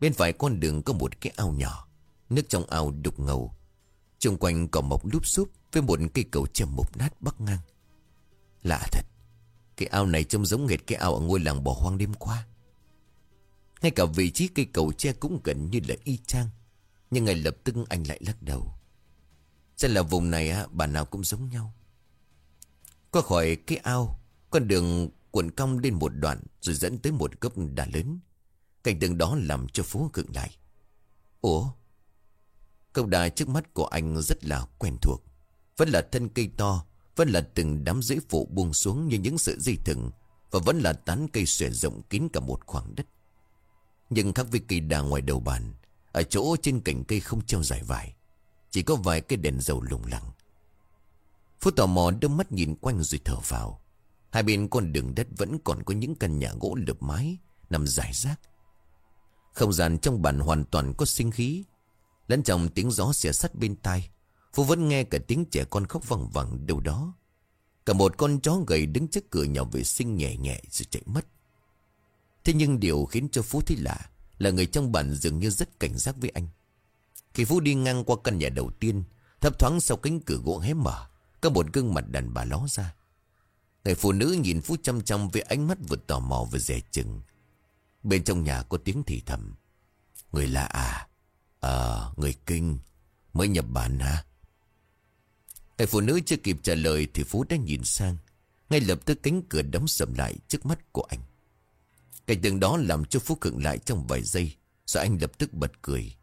Bên phải con đường có một cái ao nhỏ. Nước trong ao đục ngầu. Trung quanh có mọc lúp xúp Với một cây cầu tre mục nát bắc ngang. Lạ thật. Cái ao này trông giống nghệt cái ao ở ngôi làng bỏ hoang đêm qua. Ngay cả vị trí cây cầu tre cũng gần như là y chang. Nhưng ngay lập tức anh lại lắc đầu. Chắc là vùng này á, bà nào cũng giống nhau. Qua khỏi cái ao Con đường cuộn cong lên một đoạn Rồi dẫn tới một gốc đá lớn. Cảnh tượng đó làm cho phố gượng lại. Ủa? Cốc đà trước mắt của anh rất là quen thuộc. Vẫn là thân cây to Vẫn là từng đám rễ phụ buông xuống như những sợi dây thừng Và vẫn là tán cây xòe rộng kín cả một khoảng đất. Nhưng khác với cây đà ngoài đầu bàn, Ở chỗ trên cành cây không treo dài vải, Chỉ có vài cái đèn dầu lủng lẳng. Phú tò mò đưa mắt nhìn quanh rồi thở vào. Hai bên con đường đất vẫn còn có những căn nhà gỗ lợp mái, Nằm rải rác. Không gian trong bản hoàn toàn có sinh khí. Lẫn trong tiếng gió xẻ sắt bên tai, Phú vẫn nghe cả tiếng trẻ con khóc văng vẳng đâu đó. Cả một con chó gầy đứng trước cửa nhà vệ sinh nhẹ nhẹ rồi chạy mất. Thế nhưng điều khiến cho Phú thấy lạ Là người trong bản dường như rất cảnh giác với anh. Khi Phú đi ngang qua căn nhà đầu tiên Thấp thoáng sau cánh cửa gỗ hé mở Có một gương mặt đàn bà ló ra. Người phụ nữ nhìn Phú chăm chăm với ánh mắt vừa tò mò vừa dè chừng. Bên trong nhà có tiếng thì thầm. Người lạ à? Ờ, người kinh. Mới nhập bản hả? Người phụ nữ chưa kịp trả lời Thì Phú đã nhìn sang. Ngay lập tức cánh cửa đóng sầm lại trước mắt của anh. Cảnh tượng đó làm cho Phú khựng lại trong vài giây, Rồi anh lập tức bật cười.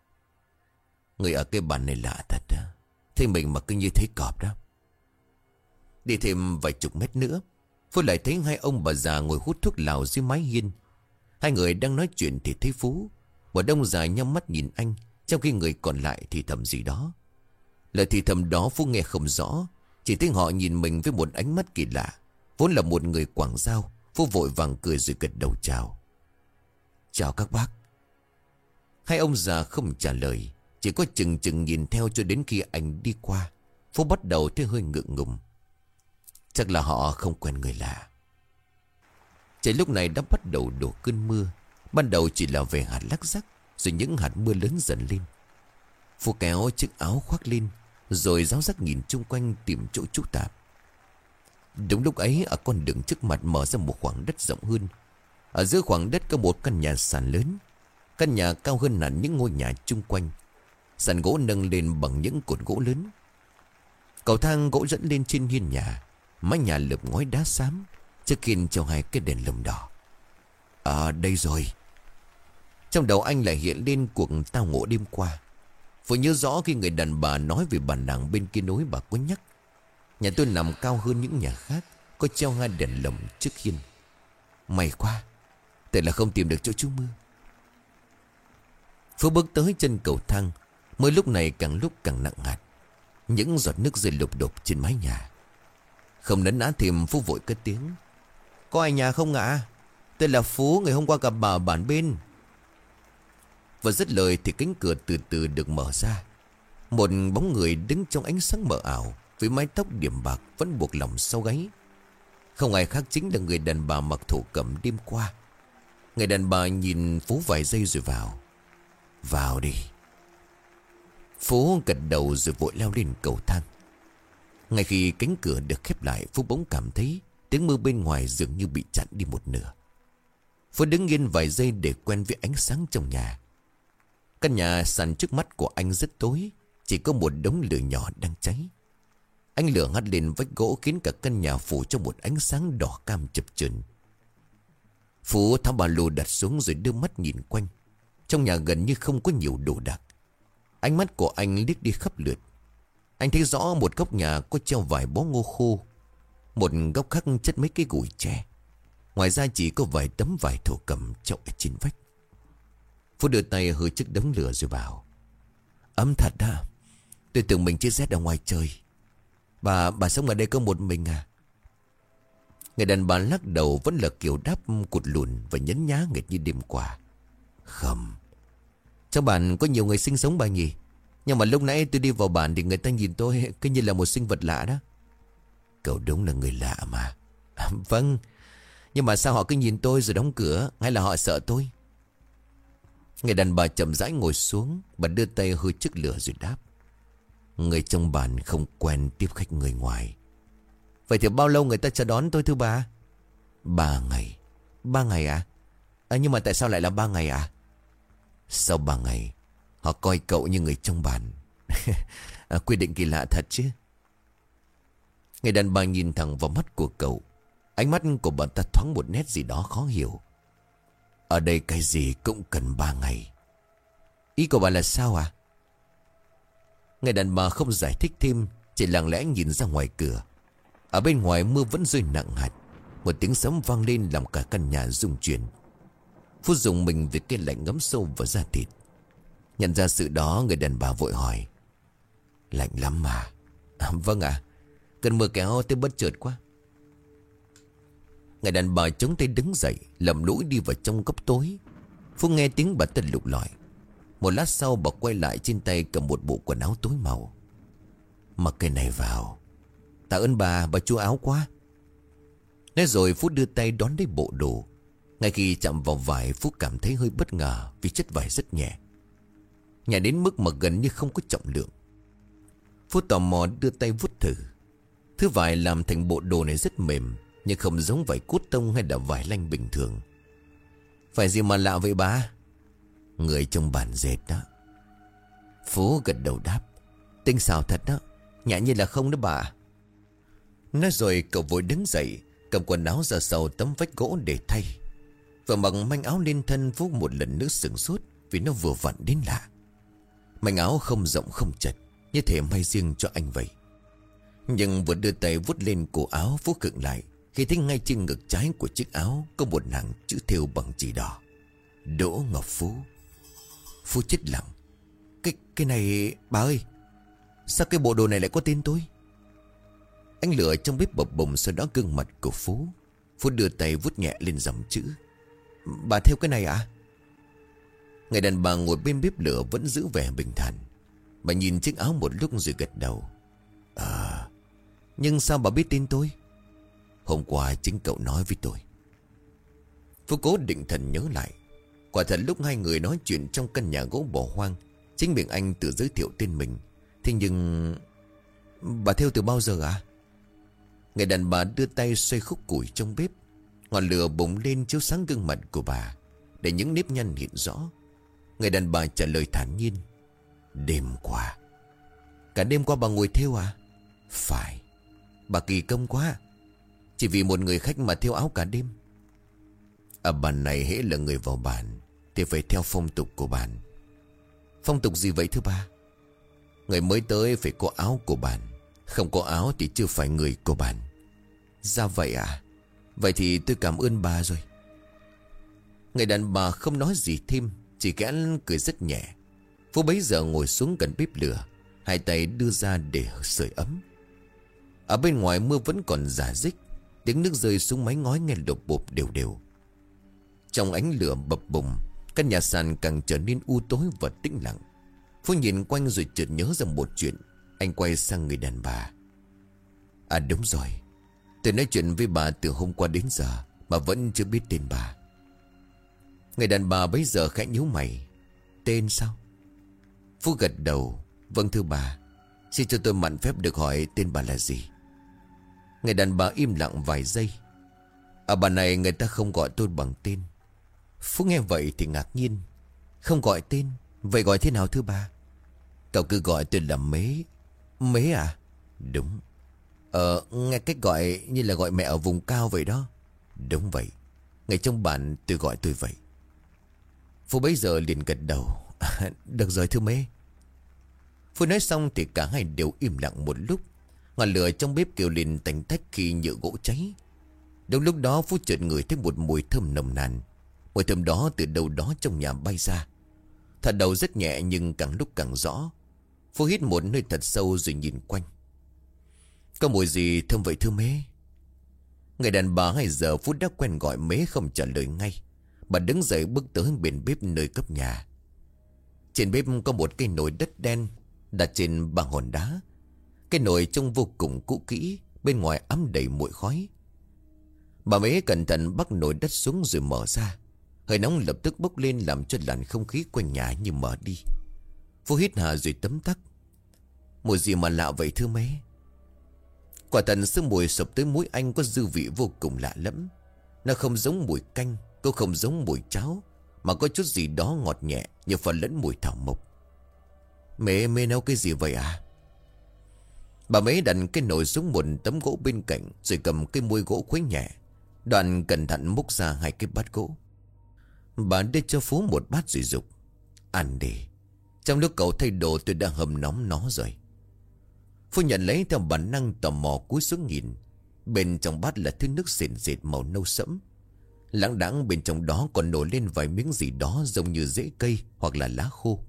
Người ở cái bàn này lạ thật đó Thế mình mà cứ như thấy cọp đó. Đi thêm vài chục mét nữa Phú lại thấy hai ông bà già ngồi hút thuốc lào dưới mái hiên. Hai người đang nói chuyện thì thấy Phú Một đông dài nhắm mắt nhìn anh, trong khi người còn lại thì thầm gì đó. Lời thì thầm đó Phú nghe không rõ, Chỉ thấy họ nhìn mình với một ánh mắt kỳ lạ, Vốn là một người quảng giao. Phú vội vàng cười rồi gật đầu chào. Chào các bác. Hai ông già không trả lời, Chỉ có chừng chừng nhìn theo cho đến khi anh đi qua. Phú bắt đầu thấy hơi ngượng ngùng. Chắc là họ không quen người lạ. Trời lúc này đã bắt đầu đổ cơn mưa. Ban đầu chỉ là về hạt lắc rắc rồi những hạt mưa lớn dần lên. Phú kéo chiếc áo khoác lên, Rồi giáo giác nhìn chung quanh tìm chỗ trú tạm. Đúng lúc ấy, ở con đường trước mặt mở ra một khoảng đất rộng hơn. Ở giữa khoảng đất có một căn nhà sàn lớn. Căn nhà cao hơn hẳn những ngôi nhà chung quanh. Sàn gỗ nâng lên bằng những cột gỗ lớn. Cầu thang gỗ dẫn lên trên hiên nhà. Mái nhà lợp ngói đá xám, Trước khiên treo hai cái đèn lồng đỏ. À đây rồi. Trong đầu anh lại hiện lên cuộc tao ngộ đêm qua. Vừa nhớ rõ khi người đàn bà nói về bản nàng bên kia núi bà có nhắc. Nhà tôi nằm cao hơn những nhà khác, Có treo hai đèn lồng trước hiên. May quá Tại là không tìm được chỗ chú mưa. Phú bước tới chân cầu thang Mới lúc này càng lúc càng nặng hạt. Những giọt nước rơi lục đục trên mái nhà. Không nấn ná thêm Phú vội cất tiếng. Có ai nhà không ạ? Tên là Phú, ngày hôm qua gặp bà ở bản bên. Và dứt lời thì cánh cửa từ từ được mở ra. Một bóng người đứng trong ánh sáng mờ ảo. Với mái tóc điểm bạc vẫn buộc lòng sau gáy. Không ai khác chính là người đàn bà mặc thổ cẩm đêm qua. Người đàn bà nhìn Phú vài giây rồi vào. Vào đi. Phú gật đầu rồi vội leo lên cầu thang. Ngay khi cánh cửa được khép lại, Phú bỗng cảm thấy Tiếng mưa bên ngoài dường như bị chặn đi một nửa. Phú đứng yên vài giây để quen với ánh sáng trong nhà. Căn nhà sàn trước mắt của anh rất tối, Chỉ có một đống lửa nhỏ đang cháy. Ánh lửa hắt lên vách gỗ khiến cả căn nhà phủ trong một ánh sáng đỏ cam chập chờn. Phú tháo ba lô đặt xuống rồi đưa mắt nhìn quanh. Trong nhà gần như không có nhiều đồ đạc. Ánh mắt của anh liếc đi khắp lượt. Anh thấy rõ một góc nhà có treo vài bó ngô khô, Một góc khác chất mấy cái gùi tre. Ngoài ra chỉ có vài tấm vải thổ cầm trậu ở trên vách. Phú đưa tay hơi chiếc đống lửa rồi bảo, Ấm thật đó. Tôi tưởng mình chưa rét ở ngoài trời. Bà, bà sống ở đây có một mình à Người đàn bà lắc đầu vẫn là kiểu đáp cụt lùn và nhấn nhá nghịch như đêm qua. Không. Trong bản có nhiều người sinh sống bà nhỉ? Nhưng mà lúc nãy tôi đi vào bản thì người ta nhìn tôi cứ như là một sinh vật lạ đó. Cậu đúng là người lạ mà. À, vâng. Nhưng mà sao họ cứ nhìn tôi rồi đóng cửa hay là họ sợ tôi? Người đàn bà chậm rãi ngồi xuống Bà đưa tay hơi trước lửa rồi đáp Người trong bàn không quen tiếp khách người ngoài. Vậy thì bao lâu người ta chờ đón tôi thưa bà? Ba ngày. Ba ngày à? à Nhưng mà tại sao lại là ba ngày à? Sau ba ngày Họ coi cậu như người trong bàn. À, Quy định kỳ lạ thật chứ. Người đàn bà nhìn thẳng vào mắt của cậu. Ánh mắt của bà ta thoáng một nét gì đó khó hiểu. Ở đây cái gì cũng cần ba ngày. Ý của bà là sao à? Người đàn bà không giải thích thêm Chỉ lặng lẽ nhìn ra ngoài cửa. Ở bên ngoài mưa vẫn rơi nặng hạt. Một tiếng sấm vang lên làm cả căn nhà rung chuyển. Phút dùng mình vì cái lạnh ngấm sâu vào da thịt. Nhận ra sự đó người đàn bà vội hỏi. Lạnh lắm mà. À, Vâng ạ. À, Cơn mưa kéo tới bất chợt quá. Người đàn bà chống tay đứng dậy Lầm lũi đi vào trong góc tối. Phú nghe tiếng bà ta lục lọi. Một lát sau bà quay lại trên tay cầm một bộ quần áo tối màu Mặc cái này vào Tạ ơn bà, bà chua áo quá. Nói rồi Phú đưa tay đón lấy bộ đồ. Ngay khi chạm vào vải Phú cảm thấy hơi bất ngờ vì chất vải rất nhẹ. Nhẹ đến mức mà gần như không có trọng lượng. Phú tò mò đưa tay vuốt thử. Thứ vải làm thành bộ đồ này rất mềm nhưng không giống vải cút tông hay là vải lanh bình thường. Phải gì mà lạ vậy bà? Người trong bản dệt đó. Phú gật đầu đáp. Tinh xào thật đó. Nhã như là không đó bà. Nói rồi cậu vội đứng dậy, Cầm quần áo ra sau tấm vách gỗ để thay Và mặc manh áo lên thân phú một lần nữa sửng sốt Vì nó vừa vặn đến lạ Manh áo không rộng, không chật, Như thể may riêng cho anh vậy Nhưng vừa đưa tay vút lên cổ áo phú cựng lại, Khi thấy ngay trên ngực trái của chiếc áo Có một hàng chữ thêu bằng chỉ đỏ Đỗ Ngọc Phú Phú chết lặng. Cái cái này, bà ơi, Sao cái bộ đồ này lại có tên tôi? Ánh lửa trong bếp bập bùng sau đó gương mặt của Phú. Phú đưa tay vút nhẹ lên dòng chữ. Bà theo cái này à? Người đàn bà ngồi bên bếp lửa vẫn giữ vẻ bình thản. Bà nhìn chiếc áo một lúc rồi gật đầu. À Nhưng sao bà biết tin tôi? Hôm qua chính cậu nói với tôi. Phú cố định thần nhớ lại. Quả thật lúc hai người nói chuyện trong căn nhà gỗ bỏ hoang, Chính miệng anh tự giới thiệu tên mình. Thế nhưng, Bà theo từ bao giờ à Người đàn bà đưa tay xoay khúc củi trong bếp, Ngọn lửa bùng lên chiếu sáng gương mặt của bà, Để những nếp nhăn hiện rõ. Người đàn bà trả lời thản nhiên, Đêm qua. Cả đêm qua bà ngồi theo à? Phải. Bà kỳ công quá, Chỉ vì một người khách mà theo áo cả đêm. À, Ở bàn này hễ là người vào bàn thì phải theo phong tục của bạn. Phong tục gì vậy thứ ba? Người mới tới phải có áo của bạn. Không có áo thì chưa phải người của bạn. Ra vậy à? Vậy thì tôi cảm ơn bà rồi. Người đàn bà không nói gì thêm, Chỉ kẽ cười rất nhẹ. Phú bấy giờ ngồi xuống gần bếp lửa, Hai tay đưa ra để sưởi ấm. Ở bên ngoài mưa vẫn còn giả dích, Tiếng nước rơi xuống mái ngói nghe lộp bộp đều đều. Trong ánh lửa bập bùng Căn nhà sàn càng trở nên u tối và tĩnh lặng. Phú nhìn quanh rồi chợt nhớ ra một chuyện. Anh quay sang người đàn bà. À đúng rồi. Tôi nói chuyện với bà từ hôm qua đến giờ Mà vẫn chưa biết tên bà. Người đàn bà bấy giờ khẽ nhíu mày. Tên sao? Phú gật đầu. Vâng thưa bà. Xin cho tôi mặn phép được hỏi tên bà là gì? Người đàn bà im lặng vài giây. Ở bà này người ta không gọi tôi bằng tên. Phú nghe vậy thì ngạc nhiên. Không gọi tên, Vậy gọi thế nào thưa bà? Cậu cứ gọi tôi là Mế. Mế à? Đúng. Ờ nghe cách gọi như là gọi mẹ ở vùng cao vậy đó. Đúng vậy. Ngày trong bản tôi gọi tôi vậy. Phú bấy giờ liền gật đầu. Được rồi thưa Mế. Phú nói xong thì cả hai đều im lặng một lúc. Ngọn lửa trong bếp kêu lên tành tách khi nhựa gỗ cháy. Đúng lúc đó Phú chợt ngửi thấy một mùi thơm nồng nàn. Mùi thơm đó từ đâu đó trong nhà bay ra. Thật đầu rất nhẹ nhưng càng lúc càng rõ. Phú hít một nơi thật sâu rồi nhìn quanh. Có mùi gì thơm vậy thưa mế? Người đàn bà hay giờ phút đã quen gọi mế không trả lời ngay. Bà đứng dậy bước tới bên bếp nơi cấp nhà. Trên bếp có một cây nồi đất đen Đặt trên bằng hòn đá. Cái nồi trông vô cùng cũ kỹ, Bên ngoài ấm đầy muội khói. Bà mế cẩn thận bắt nồi đất xuống rồi mở ra. Hơi nóng lập tức bốc lên làm cho làn không khí quanh nhà như mở đi. Phú hít hà rồi tấm tắc. Mùi gì mà lạ vậy thưa mấy Quả thật sương mùi sụp tới mũi anh có dư vị vô cùng lạ lẫm. Nó không giống mùi canh Cũng không giống mùi cháo, Mà có chút gì đó ngọt nhẹ Như phần lẫn mùi thảo mộc. Mẹ mê nấu cái gì vậy à Bà mấy đặt cái nồi xuống một tấm gỗ bên cạnh, Rồi cầm cái muôi gỗ khuấy nhẹ. Đoàn cẩn thận múc ra hai cái bát gỗ. Bà đưa cho Phú một bát rồi dục. Ăn đi. Trong lúc cậu thay đồ tôi đã hầm nóng nó rồi. Phú nhận lấy theo bản năng tò mò cúi xuống nhìn. Bên trong bát là thứ nước sền sệt màu nâu sẫm. Lãng đãng bên trong đó còn nổi lên vài miếng gì đó Giống như rễ cây hoặc là lá khô.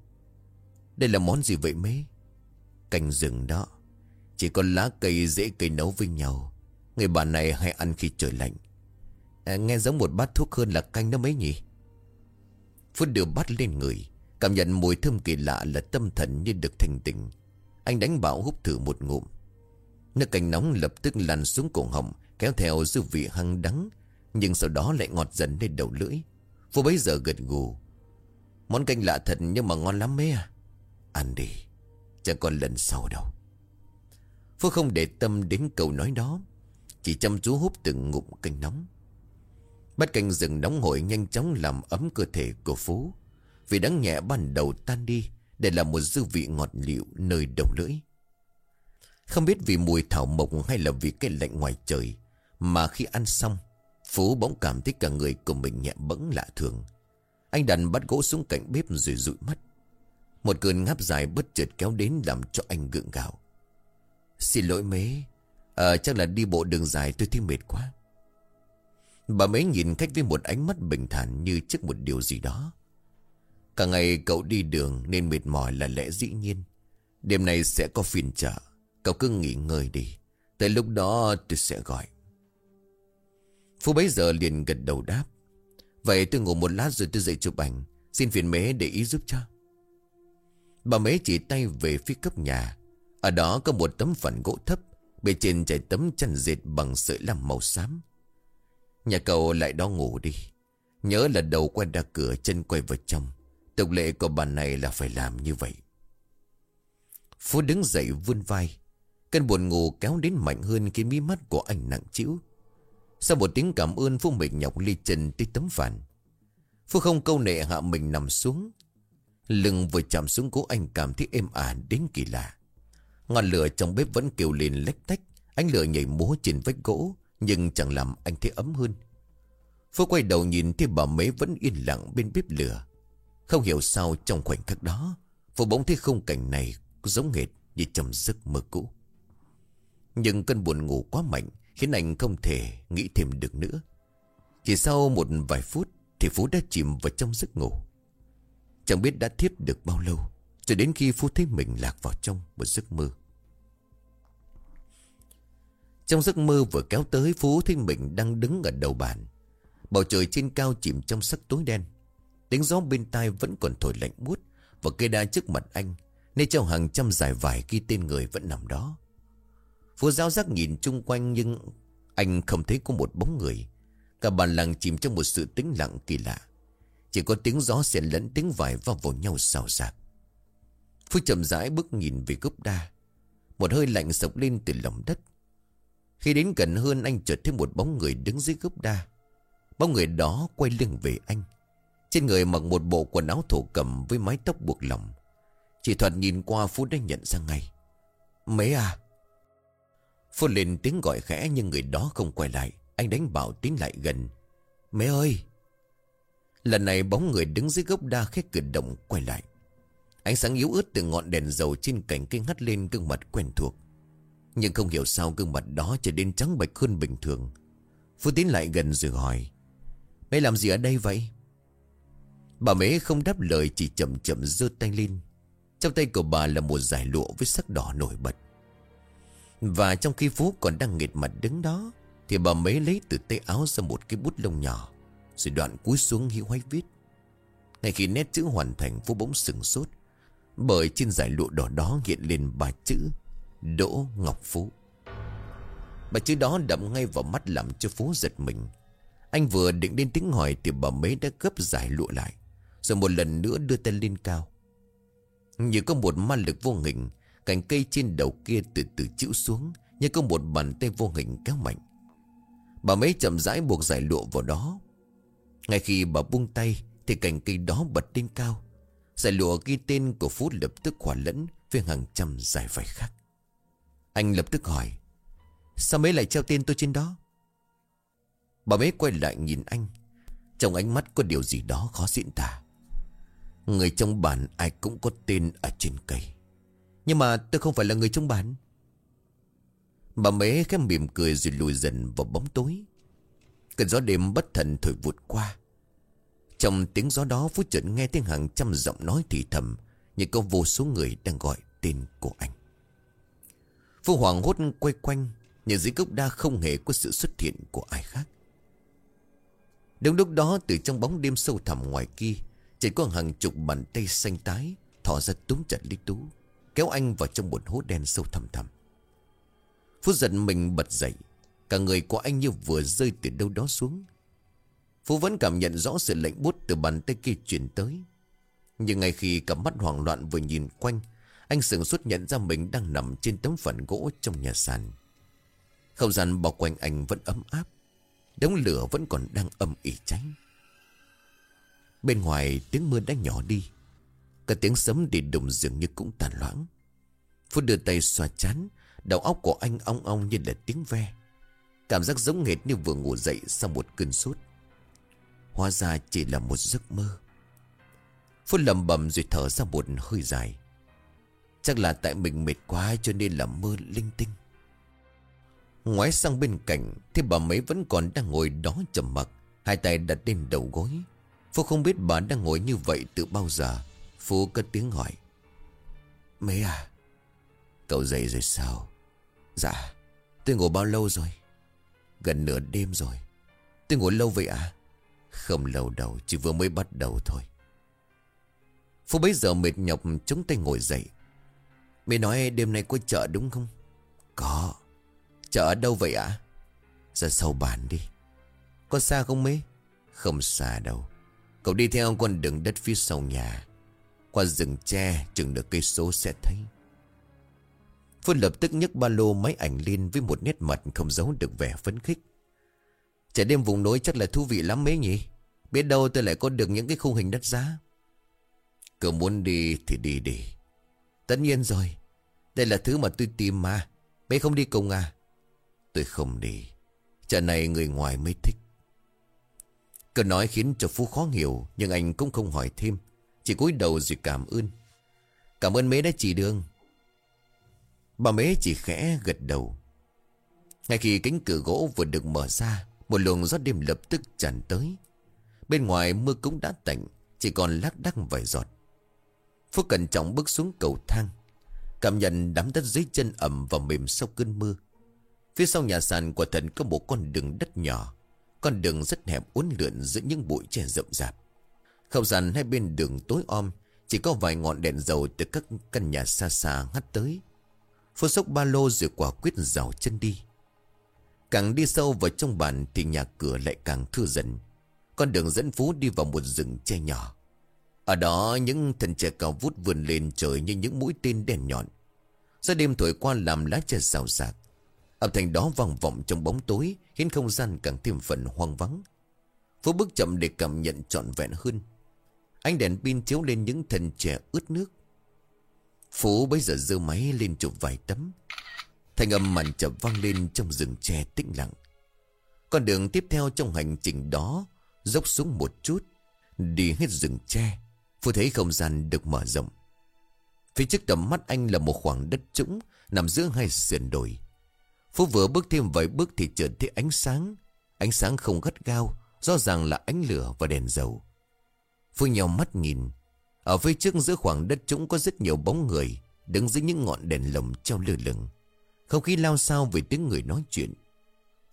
Đây là món gì vậy mấy? Canh rừng đó. Chỉ có lá cây rễ cây nấu với nhau. Người bà này hay ăn khi trời lạnh. À, Nghe giống một bát thuốc hơn là canh đó mấy nhỉ? Phút đưa bắt lên người, Cảm nhận mùi thơm kỳ lạ là tâm thần như được thành tỉnh Anh đánh bảo hút thử một ngụm. Nước canh nóng lập tức lăn xuống cổ họng, Kéo theo dư vị hăng đắng, Nhưng sau đó lại ngọt dần lên đầu lưỡi. Phú bấy giờ gật gù. Món canh lạ thật nhưng mà ngon lắm mấy à? Ăn đi, Chẳng còn lần sau đâu. Phú không để tâm đến câu nói đó, Chỉ chăm chú hút từng ngụm canh nóng. Bát canh rừng nóng hổi nhanh chóng làm ấm cơ thể của Phú. Vì đắng nhẹ ban đầu tan đi để làm một dư vị ngọt liệu nơi đầu lưỡi. Không biết vì mùi thảo mộc hay là vì cái lạnh ngoài trời mà khi ăn xong Phú bỗng cảm thấy cả người của mình nhẹ bẫng lạ thường. Anh đặt bắt gỗ xuống cạnh bếp rồi dụi mắt. Một cơn ngáp dài bất chợt kéo đến làm cho anh gượng gạo. Xin lỗi mấy, à, ờ, chắc là đi bộ đường dài tôi thấy mệt quá. Bà mới nhìn khách với một ánh mắt bình thản như trước một điều gì đó. Cả ngày cậu đi đường nên mệt mỏi là lẽ dĩ nhiên. Đêm nay sẽ có phiên chợ. Cậu cứ nghỉ ngơi đi. Tới lúc đó tôi sẽ gọi. Phú bấy giờ liền gật đầu đáp. Vậy tôi ngủ một lát rồi tôi dậy chụp ảnh. Xin phiền mế để ý giúp cho. Bà mế chỉ tay về phía cấp nhà. Ở đó có một tấm phản gỗ thấp. Bên trên trải tấm chăn dệt bằng sợi làm màu xám. Nhà cậu lại đó ngủ đi. Nhớ là đầu quay ra cửa, chân quay vào trong. Tục lệ của bà này là phải làm như vậy. Phú đứng dậy vươn vai. Cơn buồn ngủ kéo đến mạnh hơn Khi mí mắt của anh nặng chịu Sau một tiếng cảm ơn, Phú mệt nhọc ly chân tới tấm phản Phú không câu nệ hạ mình nằm xuống. Lưng vừa chạm xuống cố anh cảm thấy êm ả đến kỳ lạ. Ngọn lửa trong bếp vẫn kêu lên lách tách. Ánh lửa nhảy múa trên vách gỗ nhưng chẳng làm anh thấy ấm hơn. Phú quay đầu nhìn thấy bà mấy vẫn yên lặng bên bếp lửa. Không hiểu sao trong khoảnh khắc đó Phú bỗng thấy khung cảnh này giống hệt như trầm giấc mơ cũ. Nhưng cơn buồn ngủ quá mạnh Khiến anh không thể nghĩ thêm được nữa. Chỉ sau một vài phút Thì Phú đã chìm vào trong giấc ngủ. Chẳng biết đã thiếp được bao lâu, Cho đến khi Phú thấy mình lạc vào trong một giấc mơ. Trong giấc mơ vừa kéo tới, Phú thấy mình đang đứng ở đầu bàn. Bầu trời trên cao chìm trong sắc tối đen. Tiếng gió bên tai vẫn còn thổi lạnh buốt Và cây đa trước mặt anh Nên trong hàng trăm dài vải ghi tên người vẫn nằm đó. Phú giáo giác nhìn chung quanh nhưng Anh không thấy có một bóng người. Cả bàn làng chìm trong một sự tĩnh lặng kỳ lạ. Chỉ có tiếng gió xen lẫn tiếng vải vào vào nhau xào xạc. Phú chậm rãi bước nhìn về gốc đa. Một hơi lạnh sộc lên từ lòng đất. Khi đến gần hơn, anh chợt thấy một bóng người đứng dưới gốc đa. Bóng người đó quay lưng về anh. Trên người mặc một bộ quần áo thổ cầm Với mái tóc buộc lỏng. Chỉ thuận nhìn qua, Phú đã nhận ra ngay. Mấy à. Phú lên tiếng gọi khẽ, Nhưng người đó không quay lại. Anh đánh bảo tiến lại gần. Mấy ơi. Lần này bóng người đứng dưới gốc đa khét cử động quay lại. Ánh sáng yếu ớt từ ngọn đèn dầu trên cành cây hắt lên gương mặt quen thuộc. Nhưng không hiểu sao gương mặt đó trở nên trắng bạch hơn bình thường. Phú tín lại gần rồi hỏi, Mẹ làm gì ở đây vậy? Bà mẹ không đáp lời, Chỉ chậm chậm giơ tay lên. Trong tay của bà là một giải lụa Với sắc đỏ nổi bật. Và trong khi Phú còn đang nghệt mặt đứng đó, Thì bà mẹ lấy từ tay áo ra một cái bút lông nhỏ, Rồi đoạn cúi xuống hiu hoay viết. Ngay khi nét chữ hoàn thành, Phú bỗng sừng sốt, Bởi trên giải lụa đỏ đó hiện lên ba chữ Đỗ Ngọc Phú. Bà chữ đó đậm ngay vào mắt làm cho Phú giật mình. Anh vừa định lên tiếng hỏi Thì bà mấy đã gấp giải lụa lại, Rồi một lần nữa đưa tay lên cao. Như có một ma lực vô hình, Cành cây trên đầu kia từ từ chịu xuống, Như có một bàn tay vô hình kéo mạnh. Bà mấy chậm rãi buộc giải lụa vào đó. Ngay khi bà buông tay Thì cành cây đó bật lên cao. Giải lụa ghi tên của Phú lập tức hòa lẫn Với hàng trăm giải vải khác. Anh lập tức hỏi, Sao mấy lại treo tên tôi trên đó? Bà mấy quay lại nhìn anh, Trong ánh mắt có điều gì đó khó diễn tả. Người trong bản ai cũng có tên ở trên cây, Nhưng mà tôi không phải là người trong bản Bà mấy khẽ mỉm cười rồi lùi dần vào bóng tối. Cơn gió đêm bất thần thổi vụt qua. Trong tiếng gió đó Phú chuẩn nghe tiếng hàng trăm giọng nói thì thầm, Như có vô số người đang gọi tên của anh. Phu Hoàng hốt quay quanh, Nhưng dưới gốc đa không hề có sự xuất hiện của ai khác. Đúng lúc đó, từ trong bóng đêm sâu thẳm ngoài kia, Chỉ có hàng chục bàn tay xanh tái Thỏ ra túm chặt Lý Tú, Kéo anh vào trong một hố đen sâu thẳm thẳm. Phú giận mình bật dậy, Cả người của anh như vừa rơi từ đâu đó xuống. Phú vẫn cảm nhận rõ sự lạnh bút từ bàn tay kia chuyển tới. Nhưng ngay khi cặp mắt hoảng loạn vừa nhìn quanh anh sừng xuất nhận ra mình đang nằm trên tấm phản gỗ trong nhà sàn. Không gian bao quanh anh vẫn ấm áp. Đống lửa vẫn còn đang âm ỉ cháy. Bên ngoài tiếng mưa đã nhỏ đi. Cả tiếng sấm đi đùng dường như cũng tàn loãng. Phút đưa tay xoa chán, Đầu óc của anh ong ong như là tiếng ve. Cảm giác giống hệt như vừa ngủ dậy sau một cơn sốt. Hóa ra chỉ là một giấc mơ. Phút lầm bầm rồi thở ra một hơi dài. Chắc là tại mình mệt quá cho nên là mơ linh tinh. Ngoái sang bên cạnh, Thì bà mấy vẫn còn đang ngồi đó trầm mặc. Hai tay đặt lên đầu gối. Phú không biết bà đang ngồi như vậy từ bao giờ. Phú cất tiếng hỏi. Mấy à Cậu dậy rồi sao? Dạ Tôi ngủ bao lâu rồi? Gần nửa đêm rồi. Tôi ngủ lâu vậy à Không lâu đâu, Chỉ vừa mới bắt đầu thôi. Phú bấy giờ mệt nhọc chống tay ngồi dậy. Mày nói đêm nay có chợ đúng không? Có. Chợ ở đâu vậy ạ? Ra sau bàn đi. Có xa không mấy? Không xa đâu. Cậu đi theo con đường đất phía sau nhà. Qua rừng tre, chừng được cây số sẽ thấy. Phương lập tức nhấc ba lô máy ảnh lên Với một nét mặt không giấu được vẻ phấn khích. Trẻ đêm vùng núi chắc là thú vị lắm mấy nhỉ? Biết đâu tôi lại có được những cái khung hình đất giá. Cậu muốn đi thì đi đi. Tất nhiên rồi. Đây là thứ mà tôi tìm mà. Mấy không đi cùng à? Tôi không đi. Chợ này người ngoài mới thích. Câu nói khiến cho Phú khó hiểu, Nhưng anh cũng không hỏi thêm. Chỉ cúi đầu rồi cảm ơn. Cảm ơn mế đã chỉ đường. Bà mế chỉ khẽ gật đầu. Ngay khi cánh cửa gỗ vừa được mở ra, Một luồng gió đêm lập tức tràn tới. Bên ngoài mưa cũng đã tạnh, Chỉ còn lác đác vài giọt. Phúc cẩn trọng bước xuống cầu thang, Cảm nhận đám đất dưới chân ẩm và mềm sau cơn mưa. Phía sau nhà sàn quả thần có một con đường đất nhỏ, Con đường rất hẹp uốn lượn giữa những bụi tre rậm rạp. Không gian hai bên đường tối om, Chỉ có vài ngọn đèn dầu từ các căn nhà xa xa hắt tới. Phú sốc ba lô rồi quả quyết rào chân đi. Càng đi sâu vào trong bản Thì nhà cửa lại càng thưa dần. Con đường dẫn Phú đi vào một rừng tre nhỏ. Ở đó, những thân tre cao vút vươn lên trời Như những mũi tên đèn nhọn. Gió đêm thổi qua làm lá tre xào xạc Âm thanh đó vang vọng trong bóng tối, Khiến không gian càng thêm phần hoang vắng. Phú bước chậm để cảm nhận trọn vẹn hơn. Ánh đèn pin chiếu lên những thân trẻ ướt nước. Phú bây giờ dơ máy lên chụp vài tấm. Thanh âm màn chập vang lên trong rừng tre tĩnh lặng. Con đường tiếp theo trong hành trình đó Dốc xuống một chút, Đi hết rừng tre. Phú thấy không gian được mở rộng. Phía trước tầm mắt anh là một khoảng đất trũng, Nằm giữa hai sườn đồi. Phú vừa bước thêm vài bước thì chợt thấy ánh sáng. Ánh sáng không gắt gao, Rõ ràng là ánh lửa và đèn dầu. Phú nhau mắt nhìn. Ở phía trước giữa khoảng đất trũng có rất nhiều bóng người, Đứng dưới những ngọn đèn lồng treo lơ lửng. Không khí lao sao về tiếng người nói chuyện.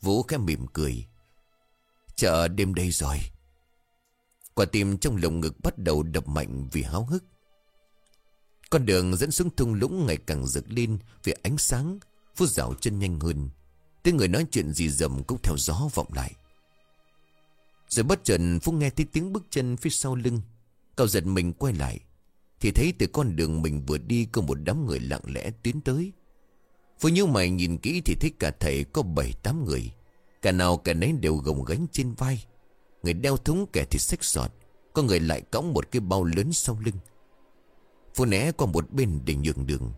Vũ khẽ mỉm cười. Chợ đêm đây rồi. Quả tim trong lồng ngực bắt đầu đập mạnh vì háo hức. Con đường dẫn xuống thung lũng ngày càng rực lên Vì ánh sáng, phút dạo chân nhanh hơn. Tiếng người nói chuyện gì dầm cũng theo gió vọng lại. Rồi bất chợt, Phúc nghe thấy tiếng bước chân phía sau lưng. Cậu giật mình quay lại, Thì thấy từ con đường mình vừa đi Có một đám người lặng lẽ tiến tới. Phú như mày nhìn kỹ thì thấy cả thầy có bảy tám người. Cả nào cả nấy đều gồng gánh trên vai. Người đeo thúng kẻ thì xách sọt Có người lại cõng một cái bao lớn sau lưng. Phú né qua một bên để nhường đường.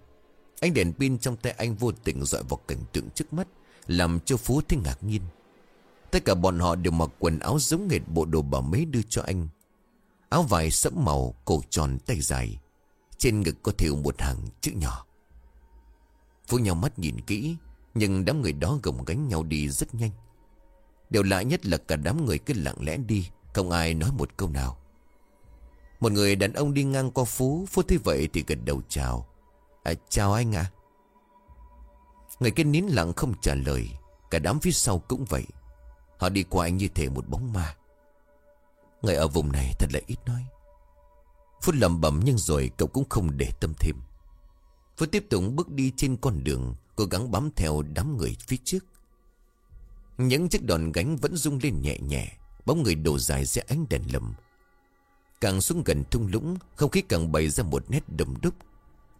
Ánh đèn pin trong tay anh vô tình dọi vào cảnh tượng trước mắt Làm cho Phú thấy ngạc nhiên. Tất cả bọn họ đều mặc quần áo giống nghệt bộ đồ bà mấy đưa cho anh. Áo vải sẫm màu, cổ tròn tay dài. Trên ngực có thêu một hàng chữ nhỏ. Phú nhau mắt nhìn kỹ Nhưng đám người đó gồng gánh nhau đi rất nhanh. Điều lạ nhất là cả đám người cứ lặng lẽ đi Không ai nói một câu nào. Một người đàn ông đi ngang qua Phú Phú thấy vậy thì gật đầu chào. À, Chào anh ạ. Người kia nín lặng không trả lời Cả đám phía sau cũng vậy. Họ đi qua anh như thể một bóng ma. Người ở vùng này thật là ít nói. Phút lầm bẩm nhưng rồi cậu cũng không để tâm thêm. Phút tiếp tục bước đi trên con đường Cố gắng bám theo đám người phía trước. Những chiếc đòn gánh vẫn rung lên nhẹ nhẹ, Bóng người đổ dài dưới ánh đèn lầm Càng xuống gần thung lũng, Không khí càng bày ra một nét đầm đúc.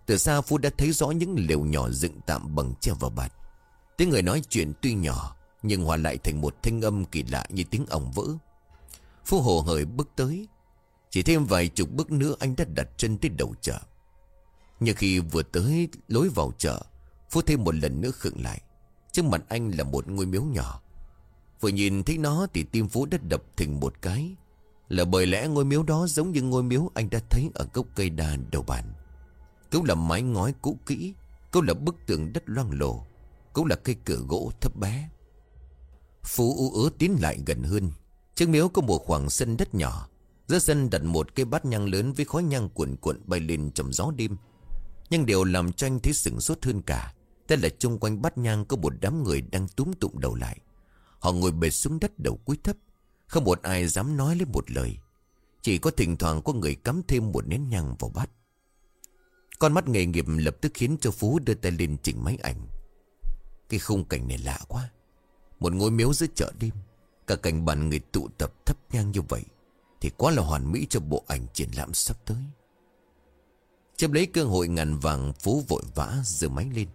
Từ xa Phú đã thấy rõ những lều nhỏ dựng tạm bằng treo vào bạt. Tiếng người nói chuyện tuy nhỏ, Nhưng hòa lại thành một thanh âm kỳ lạ như tiếng ổng vỡ. Phú hồ hởi bước tới. Chỉ thêm vài chục bước nữa anh đã đặt chân tới đầu chợ. Nhưng khi vừa tới lối vào chợ Phú thêm một lần nữa khựng lại. Trước mặt anh là một ngôi miếu nhỏ. Vừa nhìn thấy nó thì tim Phú đất đập thình một cái. Là bởi lẽ ngôi miếu đó giống như ngôi miếu anh đã thấy ở gốc cây đa đầu bàn cũng là mái ngói cũ kỹ, Cũng là bức tường đất loang lổ, Cũng là cây cửa gỗ thấp bé. Phú ú ớ tiến lại gần hơn. Trước miếu có một khoảng sân đất nhỏ. Giữa sân đặt một cây bát nhang lớn Với khói nhang cuộn cuộn bay lên trong gió đêm. Nhưng điều làm cho anh thấy sửng sốt hơn cả. Đó là chung quanh bát nhang Có một đám người đang túm tụng đầu lại Họ ngồi bệt xuống đất đầu cúi thấp, Không một ai dám nói lên một lời Chỉ có thỉnh thoảng có người cắm thêm một nén nhang vào bát con mắt nghề nghiệp lập tức khiến cho Phú đưa tay lên chỉnh máy ảnh. Cái khung cảnh này lạ quá. Một ngôi miếu giữa chợ đêm. Cả cảnh bàn người tụ tập thấp nhang như vậy. Thì quá là hoàn mỹ cho bộ ảnh triển lãm sắp tới. Chấp lấy cơ hội ngàn vàng, Phú vội vã giơ máy lên.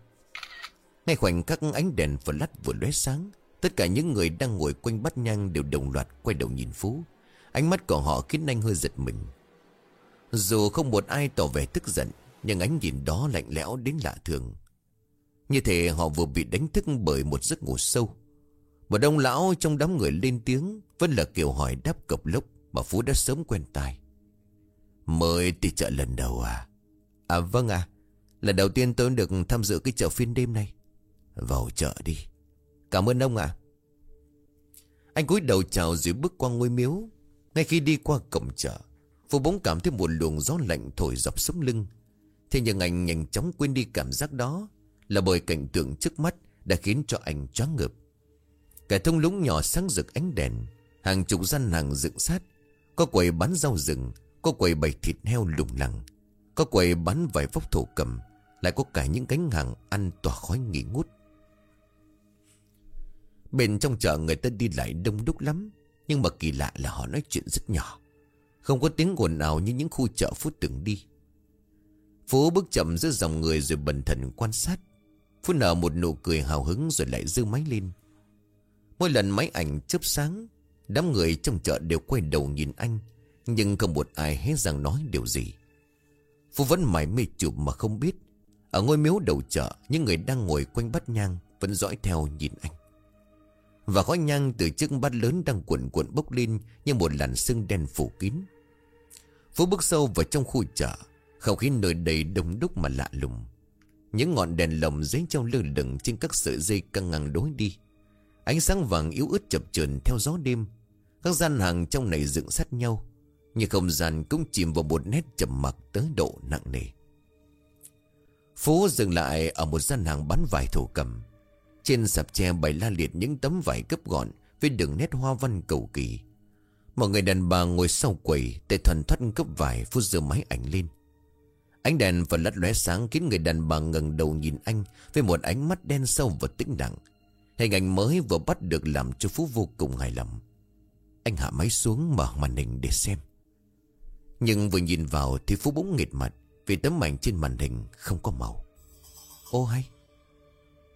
Ngay khoảnh khắc ánh đèn vừa lắt vừa lóe sáng. Tất cả những người đang ngồi quanh bát nhang đều đồng loạt quay đầu nhìn Phú. Ánh mắt của họ khiến anh hơi giật mình. Dù không một ai tỏ vẻ tức giận, nhưng ánh nhìn đó lạnh lẽo đến lạ thường Như thể họ vừa bị đánh thức bởi một giấc ngủ sâu Một ông lão trong đám người lên tiếng, Vẫn là kiểu hỏi đáp cập lốc Mà Phú đã sớm quen tai Mới đi chợ lần đầu à À vâng à Lần đầu tiên tôi được tham dự cái chợ phiên đêm này vào chợ đi. Cảm ơn ông ạ. Anh cúi đầu chào rồi bước qua ngôi miếu. Ngay khi đi qua cổng chợ, Phú bỗng cảm thấy một luồng gió lạnh thổi dọc sống lưng. Thế nhưng anh nhanh chóng quên đi cảm giác đó Là bởi cảnh tượng trước mắt Đã khiến cho anh choáng ngợp. Cả thông lũng nhỏ sáng rực ánh đèn, Hàng chục gian hàng dựng sát. Có quầy bán rau rừng, Có quầy bày thịt heo lủng lẳng, Có quầy bán vải vóc thổ cầm, Lại có cả những cánh hàng ăn tỏa khói nghỉ ngút. Bên trong chợ người ta đi lại đông đúc lắm, Nhưng mà kỳ lạ là họ nói chuyện rất nhỏ. Không có tiếng ồn nào như những khu chợ phút từng đi. Phú bước chậm giữa dòng người rồi bần thần quan sát. Phú nở một nụ cười hào hứng rồi lại dư máy lên. Mỗi lần máy ảnh chớp sáng, Đám người trong chợ đều quay đầu nhìn anh, Nhưng không một ai hé răng nói điều gì. Phú vẫn mải mê chụp mà không biết. Ở ngôi miếu đầu chợ, Những người đang ngồi quanh bắt nhang Vẫn dõi theo nhìn anh. Và khói nhang từ chiếc bát lớn đang cuộn cuộn bốc lên Như một làn sương đen phủ kín. Phú bước sâu vào trong khu chợ, Không khí nơi đầy đông đúc mà lạ lùng. Những ngọn đèn lồng dấy treo lơ lửng Trên các sợi dây căng ngang đối đi. Ánh sáng vàng yếu ớt chập chờn theo gió đêm. Các gian hàng trong này dựng sát nhau, Nhưng không gian cũng chìm vào một nét trầm mặc tới độ nặng nề. Phú dừng lại ở một gian hàng bán vải thổ cầm. Trên sạp tre bày la liệt những tấm vải gấp gọn Với đường nét hoa văn cầu kỳ. Mọi người đàn bà ngồi sau quầy, Tay thuần thoát cấp vải phút giờ máy ảnh lên. Ánh đèn và lát lóe sáng khiến người đàn bà ngẩng đầu nhìn anh Với một ánh mắt đen sâu và tĩnh lặng. Hình ảnh mới vừa bắt được làm cho Phú vô cùng hài lòng. Anh hạ máy xuống mở màn hình để xem. Nhưng vừa nhìn vào thì Phú bỗng nghệt mặt Vì tấm ảnh trên màn hình không có màu. Ô hay!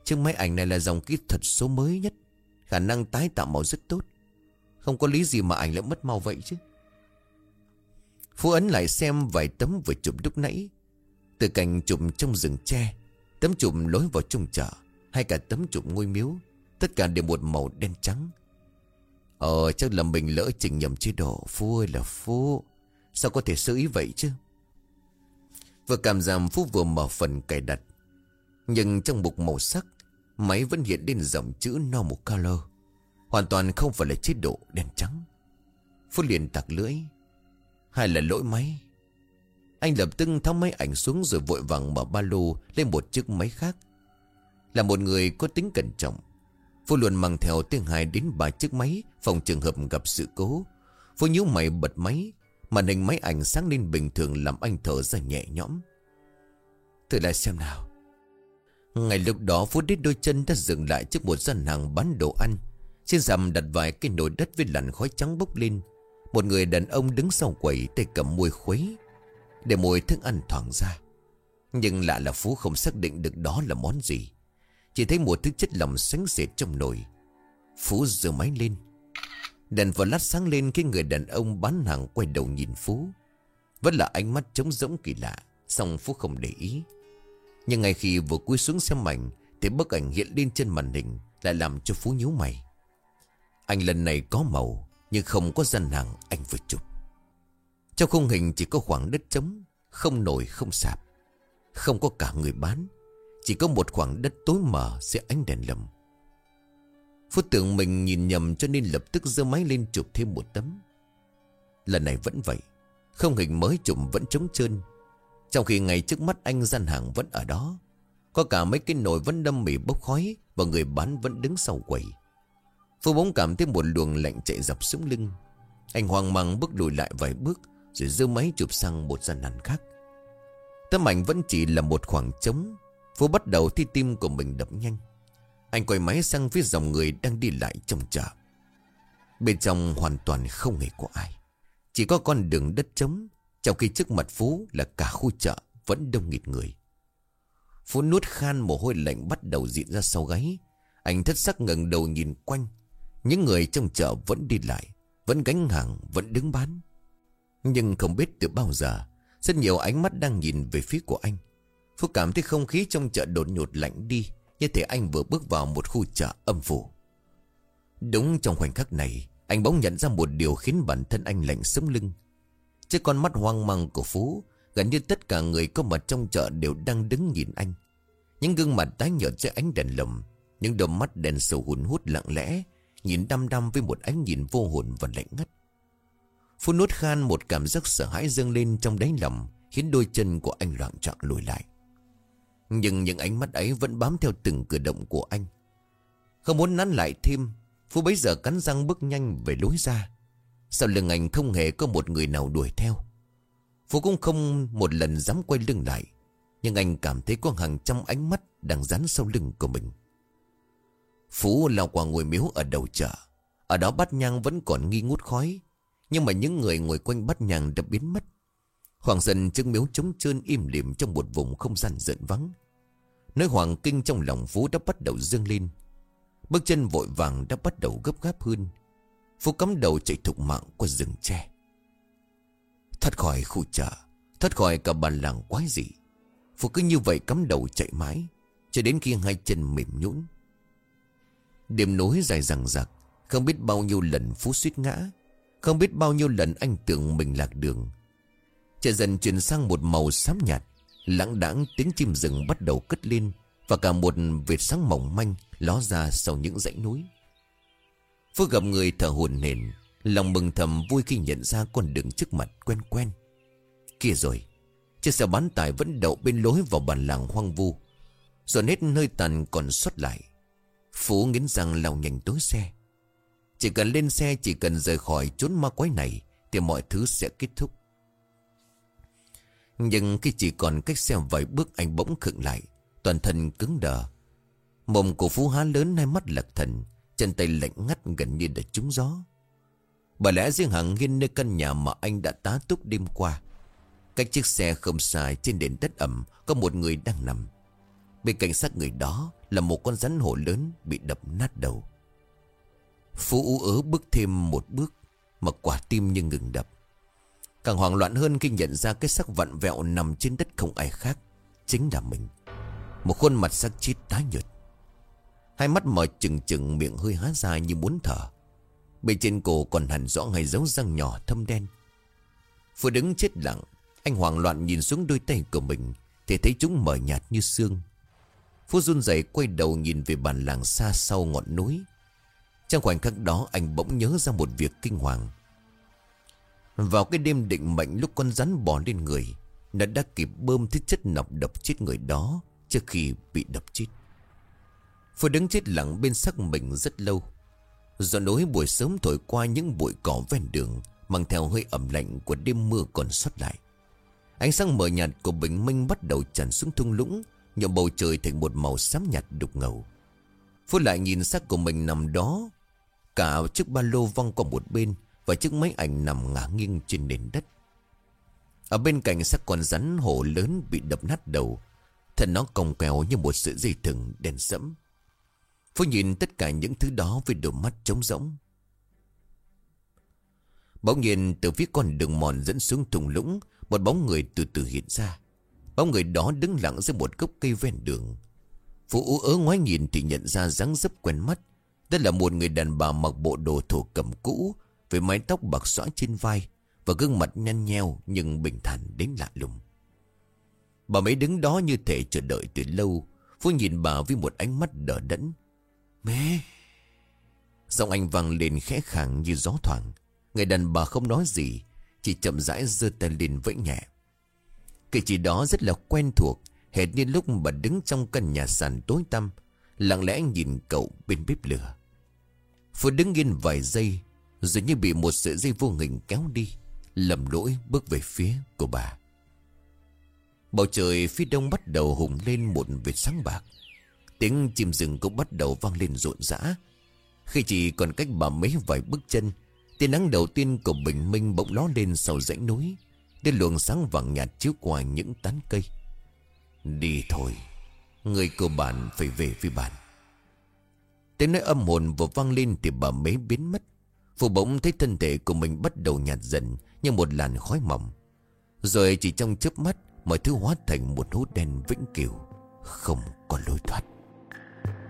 Chiếc máy ảnh này là dòng kỹ thuật số mới nhất. Khả năng tái tạo màu rất tốt. Không có lý gì mà ảnh lại mất màu vậy chứ. Phú ấn lại xem vài tấm vừa chụp lúc nãy. Từ cảnh chụp trong rừng tre, Tấm chụp lối vào trung chợ Hay cả tấm chụp ngôi miếu, Tất cả đều một màu đen trắng. Ờ chắc là mình lỡ chỉnh nhầm chế độ. Phú ơi là Phú, Sao có thể sơ ý vậy chứ? Vừa cảm giảm, Phú vừa mở phần cài đặt. Nhưng trong mục màu sắc, Máy vẫn hiện lên dòng chữ no một color. Hoàn toàn không phải là chế độ đen trắng. Phút liền tặc lưỡi. Hay là lỗi máy. Anh lập tức tháo máy ảnh xuống Rồi vội vàng mở ba lô Lên một chiếc máy khác. Là một người có tính cẩn trọng. Phú luôn mang theo tiếng hai đến ba chiếc máy Phòng trường hợp gặp sự cố. Phú nhíu mày bật máy. Màn hình máy ảnh sáng lên bình thường Làm anh thở ra nhẹ nhõm. Thử lại xem nào. Ngày lúc đó Phú đít đôi chân đã dừng lại Trước một gian hàng bán đồ ăn. Trên rằm đặt vài cái nồi đất với làn khói trắng bốc lên. Một người đàn ông đứng sau quầy, Tay cầm môi khuấy, Để mùi thức ăn thoảng ra. Nhưng lạ là Phú không xác định được đó là món gì. Chỉ thấy một thứ chất lỏng sánh sệt trong nồi. Phú giơ máy lên. Đèn vào lát sáng lên Khi người đàn ông bán hàng quay đầu nhìn Phú. Vẫn là ánh mắt trống rỗng kỳ lạ Xong Phú không để ý. Nhưng ngay khi vừa cúi xuống xem ảnh Thì bức ảnh hiện lên trên màn hình Lại làm cho Phú nhíu mày. Anh lần này có màu, Nhưng không có gian hàng anh vừa chụp. Trong khung hình chỉ có khoảng đất trống, Không nổi, không sạp. Không có cả người bán, chỉ có một khoảng đất tối mờ sẽ ánh đèn lầm Phú tưởng mình nhìn nhầm cho nên lập tức giơ máy lên chụp thêm một tấm. Lần này vẫn vậy, Không hình mới chụp vẫn trống trơn trong khi ngày trước mắt anh gian hàng vẫn ở đó, Có cả mấy cái nồi vẫn đâm mỉ bốc khói Và người bán vẫn đứng sau quầy. Phương bóng cảm thấy một luồng lạnh chạy dọc xuống lưng. Anh hoang mang bước lùi lại vài bước, Rồi giơ máy chụp sang một gian hàng khác. Tấm ảnh vẫn chỉ là một khoảng trống Phú bắt đầu thi tim của mình đập nhanh. Anh quay máy sang phía dòng người đang đi lại trong chợ. Bên trong hoàn toàn không hề có ai. Chỉ có con đường đất trống trong khi trước mặt Phú là cả khu chợ Vẫn đông nghịt người. Phú nuốt khan mồ hôi lạnh bắt đầu diễn ra sau gáy. Anh thất sắc ngẩng đầu nhìn quanh. Những người trong chợ vẫn đi lại, Vẫn gánh hàng, Vẫn đứng bán. Nhưng không biết từ bao giờ, Rất nhiều ánh mắt đang nhìn về phía của anh. Phú cảm thấy không khí trong chợ đột nhột lạnh đi, Như thể anh vừa bước vào một khu chợ âm phủ. Đúng trong khoảnh khắc này, Anh bỗng nhận ra một điều khiến bản thân anh lạnh sống lưng. Trước con mắt hoang mang của Phú, Gần như tất cả người có mặt trong chợ đều đang đứng nhìn anh. Những gương mặt tái nhợt dưới ánh đèn lồng, Những đôi mắt đèn sầu hùn hút lặng lẽ, Nhìn đăm đăm với một ánh nhìn vô hồn và lạnh ngắt. Phú nuốt khan một cảm giác sợ hãi dâng lên trong đáy lòng, Khiến đôi chân của anh loạn trọng lùi lại. Nhưng những ánh mắt ấy vẫn bám theo từng cử động của anh. Không muốn nắn lại thêm, Phú bấy giờ cắn răng bước nhanh về lối ra. Sau lưng anh không hề có một người nào đuổi theo. Phú cũng không một lần dám quay lưng lại, Nhưng anh cảm thấy có hàng trăm ánh mắt đang dán sau lưng của mình. Phú lao qua ngồi miếu ở đầu chợ, Ở đó bát nhang vẫn còn nghi ngút khói, Nhưng mà những người ngồi quanh bát nhang đã biến mất. Hoàng dần chứng miếu trống trơn im lìm trong một vùng không gian giận vắng. Nơi hoàng kinh trong lòng Phú đã bắt đầu dâng lên. Bước chân vội vàng đã bắt đầu gấp gáp hơn. Phú cắm đầu chạy thục mạng qua rừng tre. Thoát khỏi khu chợ, Thoát khỏi cả bàn làng quái dị, Phú cứ như vậy cắm đầu chạy mãi, Cho đến khi hai chân mềm nhũn. Đêm nối dài rằng rặc Không biết bao nhiêu lần Phú suýt ngã, Không biết bao nhiêu lần anh tưởng mình lạc đường. Trời dần chuyển sang một màu xám nhạt, Lãng đãng tiếng chim rừng bắt đầu cất lên Và cả một vệt sáng mỏng manh Ló ra sau những dãy núi. Phú gặp người thở hồn hển, Lòng mừng thầm vui khi nhận ra con đường trước mặt quen quen. Kia rồi, Chiếc xe bán tải vẫn đậu bên lối vào bản làng hoang vu. Rồi hết nơi tàn còn xuất lại. Phú nghiến răng lao nhanh tối xe. Chỉ cần lên xe, Chỉ cần rời khỏi chốn ma quái này, Thì mọi thứ sẽ kết thúc. Nhưng khi chỉ còn cách xe vài bước, Anh bỗng khựng lại, Toàn thân cứng đờ. Mồm của Phú há lớn, hai mắt lật thần. Chân tay lạnh ngắt gần như đã trúng gió. Bởi lẽ riêng hàng hiên nơi căn nhà mà anh đã tá túc đêm qua, Cách chiếc xe không xa trên nền đất ẩm Có một người đang nằm. Bên cạnh xác người đó Là một con rắn hổ lớn bị đập nát đầu. Phú ú ớ bước thêm một bước Mà quả tim như ngừng đập. Càng hoảng loạn hơn khi nhận ra Cái xác vặn vẹo nằm trên đất không ai khác, Chính là mình. Một khuôn mặt sắc chít tái nhợt. Hai mắt mở chừng chừng miệng hơi há ra như muốn thở. Bên trên cổ còn hẳn rõ ngay dấu răng nhỏ thâm đen. Vừa đứng chết lặng, Anh hoảng loạn nhìn xuống đôi tay của mình, Thì thấy chúng mờ nhạt như xương. Phú run rẩy quay đầu nhìn về bản làng xa sau ngọn núi. Trong khoảnh khắc đó, anh bỗng nhớ ra một việc kinh hoàng. Vào cái đêm định mệnh lúc con rắn bò lên người, Nó đã kịp bơm thứ chất nọc độc chết người đó Trước khi bị đập chết. Phương đứng chết lặng bên sắc mình rất lâu. Gió nối buổi sớm thổi qua những bụi cỏ ven đường, Mang theo hơi ẩm lạnh của đêm mưa còn sót lại. Ánh sáng mờ nhạt của bình minh bắt đầu tràn xuống thung lũng Nhộm bầu trời thành một màu xám nhạt đục ngầu. Phước lại nhìn xác của mình nằm đó, Cả chiếc ba lô văng qua một bên Và chiếc máy ảnh nằm ngả nghiêng trên nền đất. Ở bên cạnh xác con rắn hổ lớn bị đập nát đầu, Thân nó cong kèo như một sợi dây thừng đèn sẫm. Phú nhìn tất cả những thứ đó với đôi mắt trống rỗng. Bỗng nhiên, từ phía con đường mòn dẫn xuống thùng lũng, Một bóng người từ từ hiện ra. Bóng người đó đứng lặng dưới một gốc cây ven đường. Phú ú ớ ngoái nhìn thì nhận ra dáng dấp quen mắt. Đó là một người đàn bà mặc bộ đồ thổ cầm cũ, Với mái tóc bạc xõa trên vai Và gương mặt nhăn nheo nhưng bình thản đến lạ lùng. Bà mấy đứng đó như thể chờ đợi từ lâu. Phú nhìn bà với một ánh mắt đờ đẫn. Mẹ! Giọng anh vang lên khẽ khàng như gió thoảng. Người đàn bà không nói gì, Chỉ chậm rãi giơ tay lên vẫy nhẹ. Cái chỉ đó rất là quen thuộc, Hệt như lúc bà đứng trong căn nhà sàn tối tăm, Lặng lẽ nhìn cậu bên bếp lửa. Phú đứng yên vài giây Rồi như bị một sợi dây vô hình kéo đi, Lầm lỗi bước về phía của bà. Bầu trời phía đông bắt đầu hùng lên một vệt sáng bạc. Tiếng chim rừng cũng bắt đầu vang lên rộn rã. Khi chỉ còn cách bà mấy vài bước chân, Tia nắng đầu tiên của bình minh bỗng ló lên sau dãy núi Đến luồng sáng vàng nhạt chiếu qua những tán cây. Đi thôi, Người của bạn phải về với bạn. Tiếng nói âm hồn vừa vang lên Thì bà mấy biến mất. Phụ bỗng thấy thân thể của mình bắt đầu nhạt dần Như một làn khói mỏng. Rồi chỉ trong chớp mắt, Mọi thứ hóa thành một hố đen vĩnh cửu, Không có lối thoát.